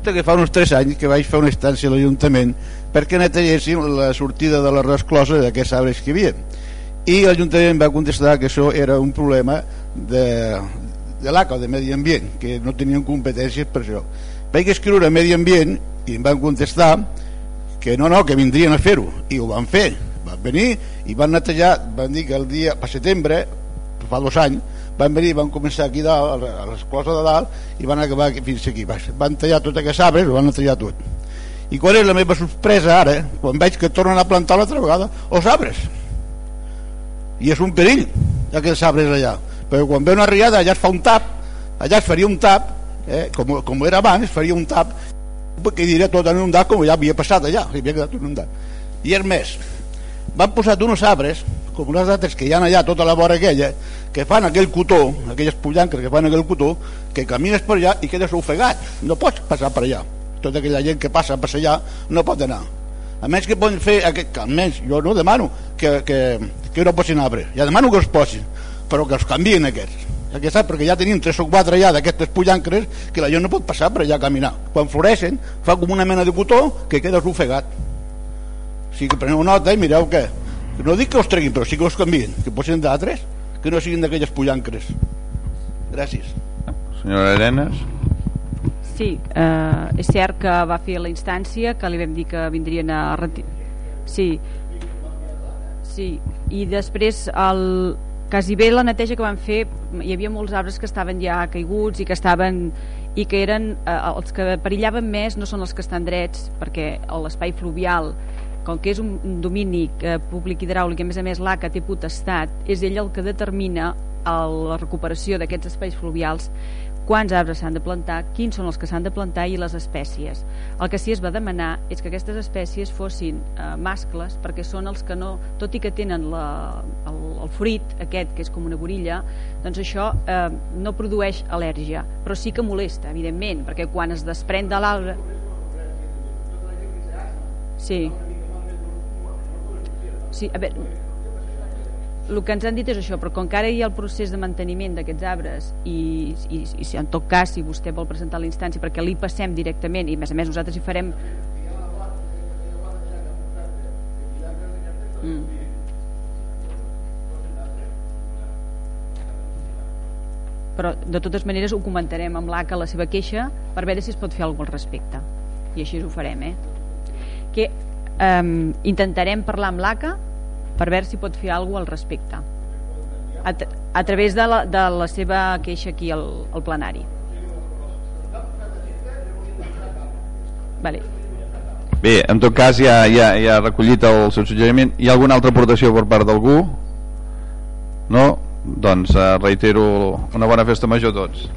[SPEAKER 10] Resulta que fa uns 3 anys que vaig fer una instància a l'Ajuntament perquè netelléssim la sortida de la resclosa d'aquests arbres que hi havia. I l'Ajuntament va contestar que això era un problema de, de l'ACA, de Medi Ambient, que no tenien competències per això. Vaig escriure a Medi Ambient i em van contestar que no, no, que vindrien a fer-ho. I ho van fer. Van venir i van netejar, van dir que el dia, per setembre, fa dos anys, van venir, van començar aquí dalt, a l'esclosa de dalt i van acabar fins aquí baix. Van tallar tots aquests arbres, ho van tallar tot. I qual és la meva sorpresa ara, quan veig que tornen a plantar l'altra vegada els arbres. I és un perill, aquests arbres allà. Però quan ve una riada, allà es fa un tap, allà es faria un tap, eh, com, com era abans, es faria un tap, que diria tot inundat com ja havia passat allà, havia quedat inundat. I és més, van posar uns arbres, com unes altres que hi ha allà tota la vora aquella, que fan aquell cotó, aquelles pollanques que fan aquell cotó, que camines per allà i quedes ofegat, no pots passar per allà. Tota aquella gent que passa per allà no pot anar. A més que poden fer, aquest, que almenys jo no demano que, que, que no posin arbres, ja demano que els posin, però que els canvien aquests. Perquè, sap? Perquè ja tenim tres o quatre allà d'aquestes pollancres que la gent no pot passar per allà a caminar. Quan floreixen fa com una mena de cotó que quedes ofegat. O sigui que preneu nota i mireu que no dic que els treguin, però sí que els canvien, que posin d'altres, que no siguin d'aquelles pollancres. Gràcies.
[SPEAKER 1] Senyora Arenas.
[SPEAKER 6] Sí, eh, és cert que va fer la instància, que li vam dir que vindrien a... Sí, sí, i després el, quasi bé la neteja que van fer hi havia molts arbres que estaven ja caiguts i que estaven i que eren eh, els que perillaven més no són els que estan drets perquè l'espai fluvial com que és un domini eh, públic hidràulic a més a més l'ACA té potestat és ell el que determina el, la recuperació d'aquests espais fluvials quants arbres s'han de plantar, quins són els que s'han de plantar i les espècies. El que sí es va demanar és que aquestes espècies fossin eh, mascles perquè són els que no, tot i que tenen la, el, el fruit aquest que és com una borilla, doncs això eh, no produeix al·lèrgia, però sí que molesta, evidentment, perquè quan es desprèn de l'arbre... Sí. Sí, a veure, el que ens han dit és això, però com que ara hi ha el procés de manteniment d'aquests arbres i, i, i si en tot cas, si vostè vol presentar la instància perquè li passem directament i a més a més nosaltres hi farem mm. però de totes maneres ho comentarem amb l'ACA la seva queixa per veure si es pot fer alguna al respecte i així ho farem eh? que um, intentarem parlar amb l'ACA per veure si pot fer alguna al respecte a, a través de la, de la seva queixa aquí al, al plenari vale.
[SPEAKER 1] Bé, en tot cas ja, ja, ja ha recollit el seu suggeriment hi ha alguna altra aportació per part d'algú? no? doncs eh, reitero una bona festa major a tots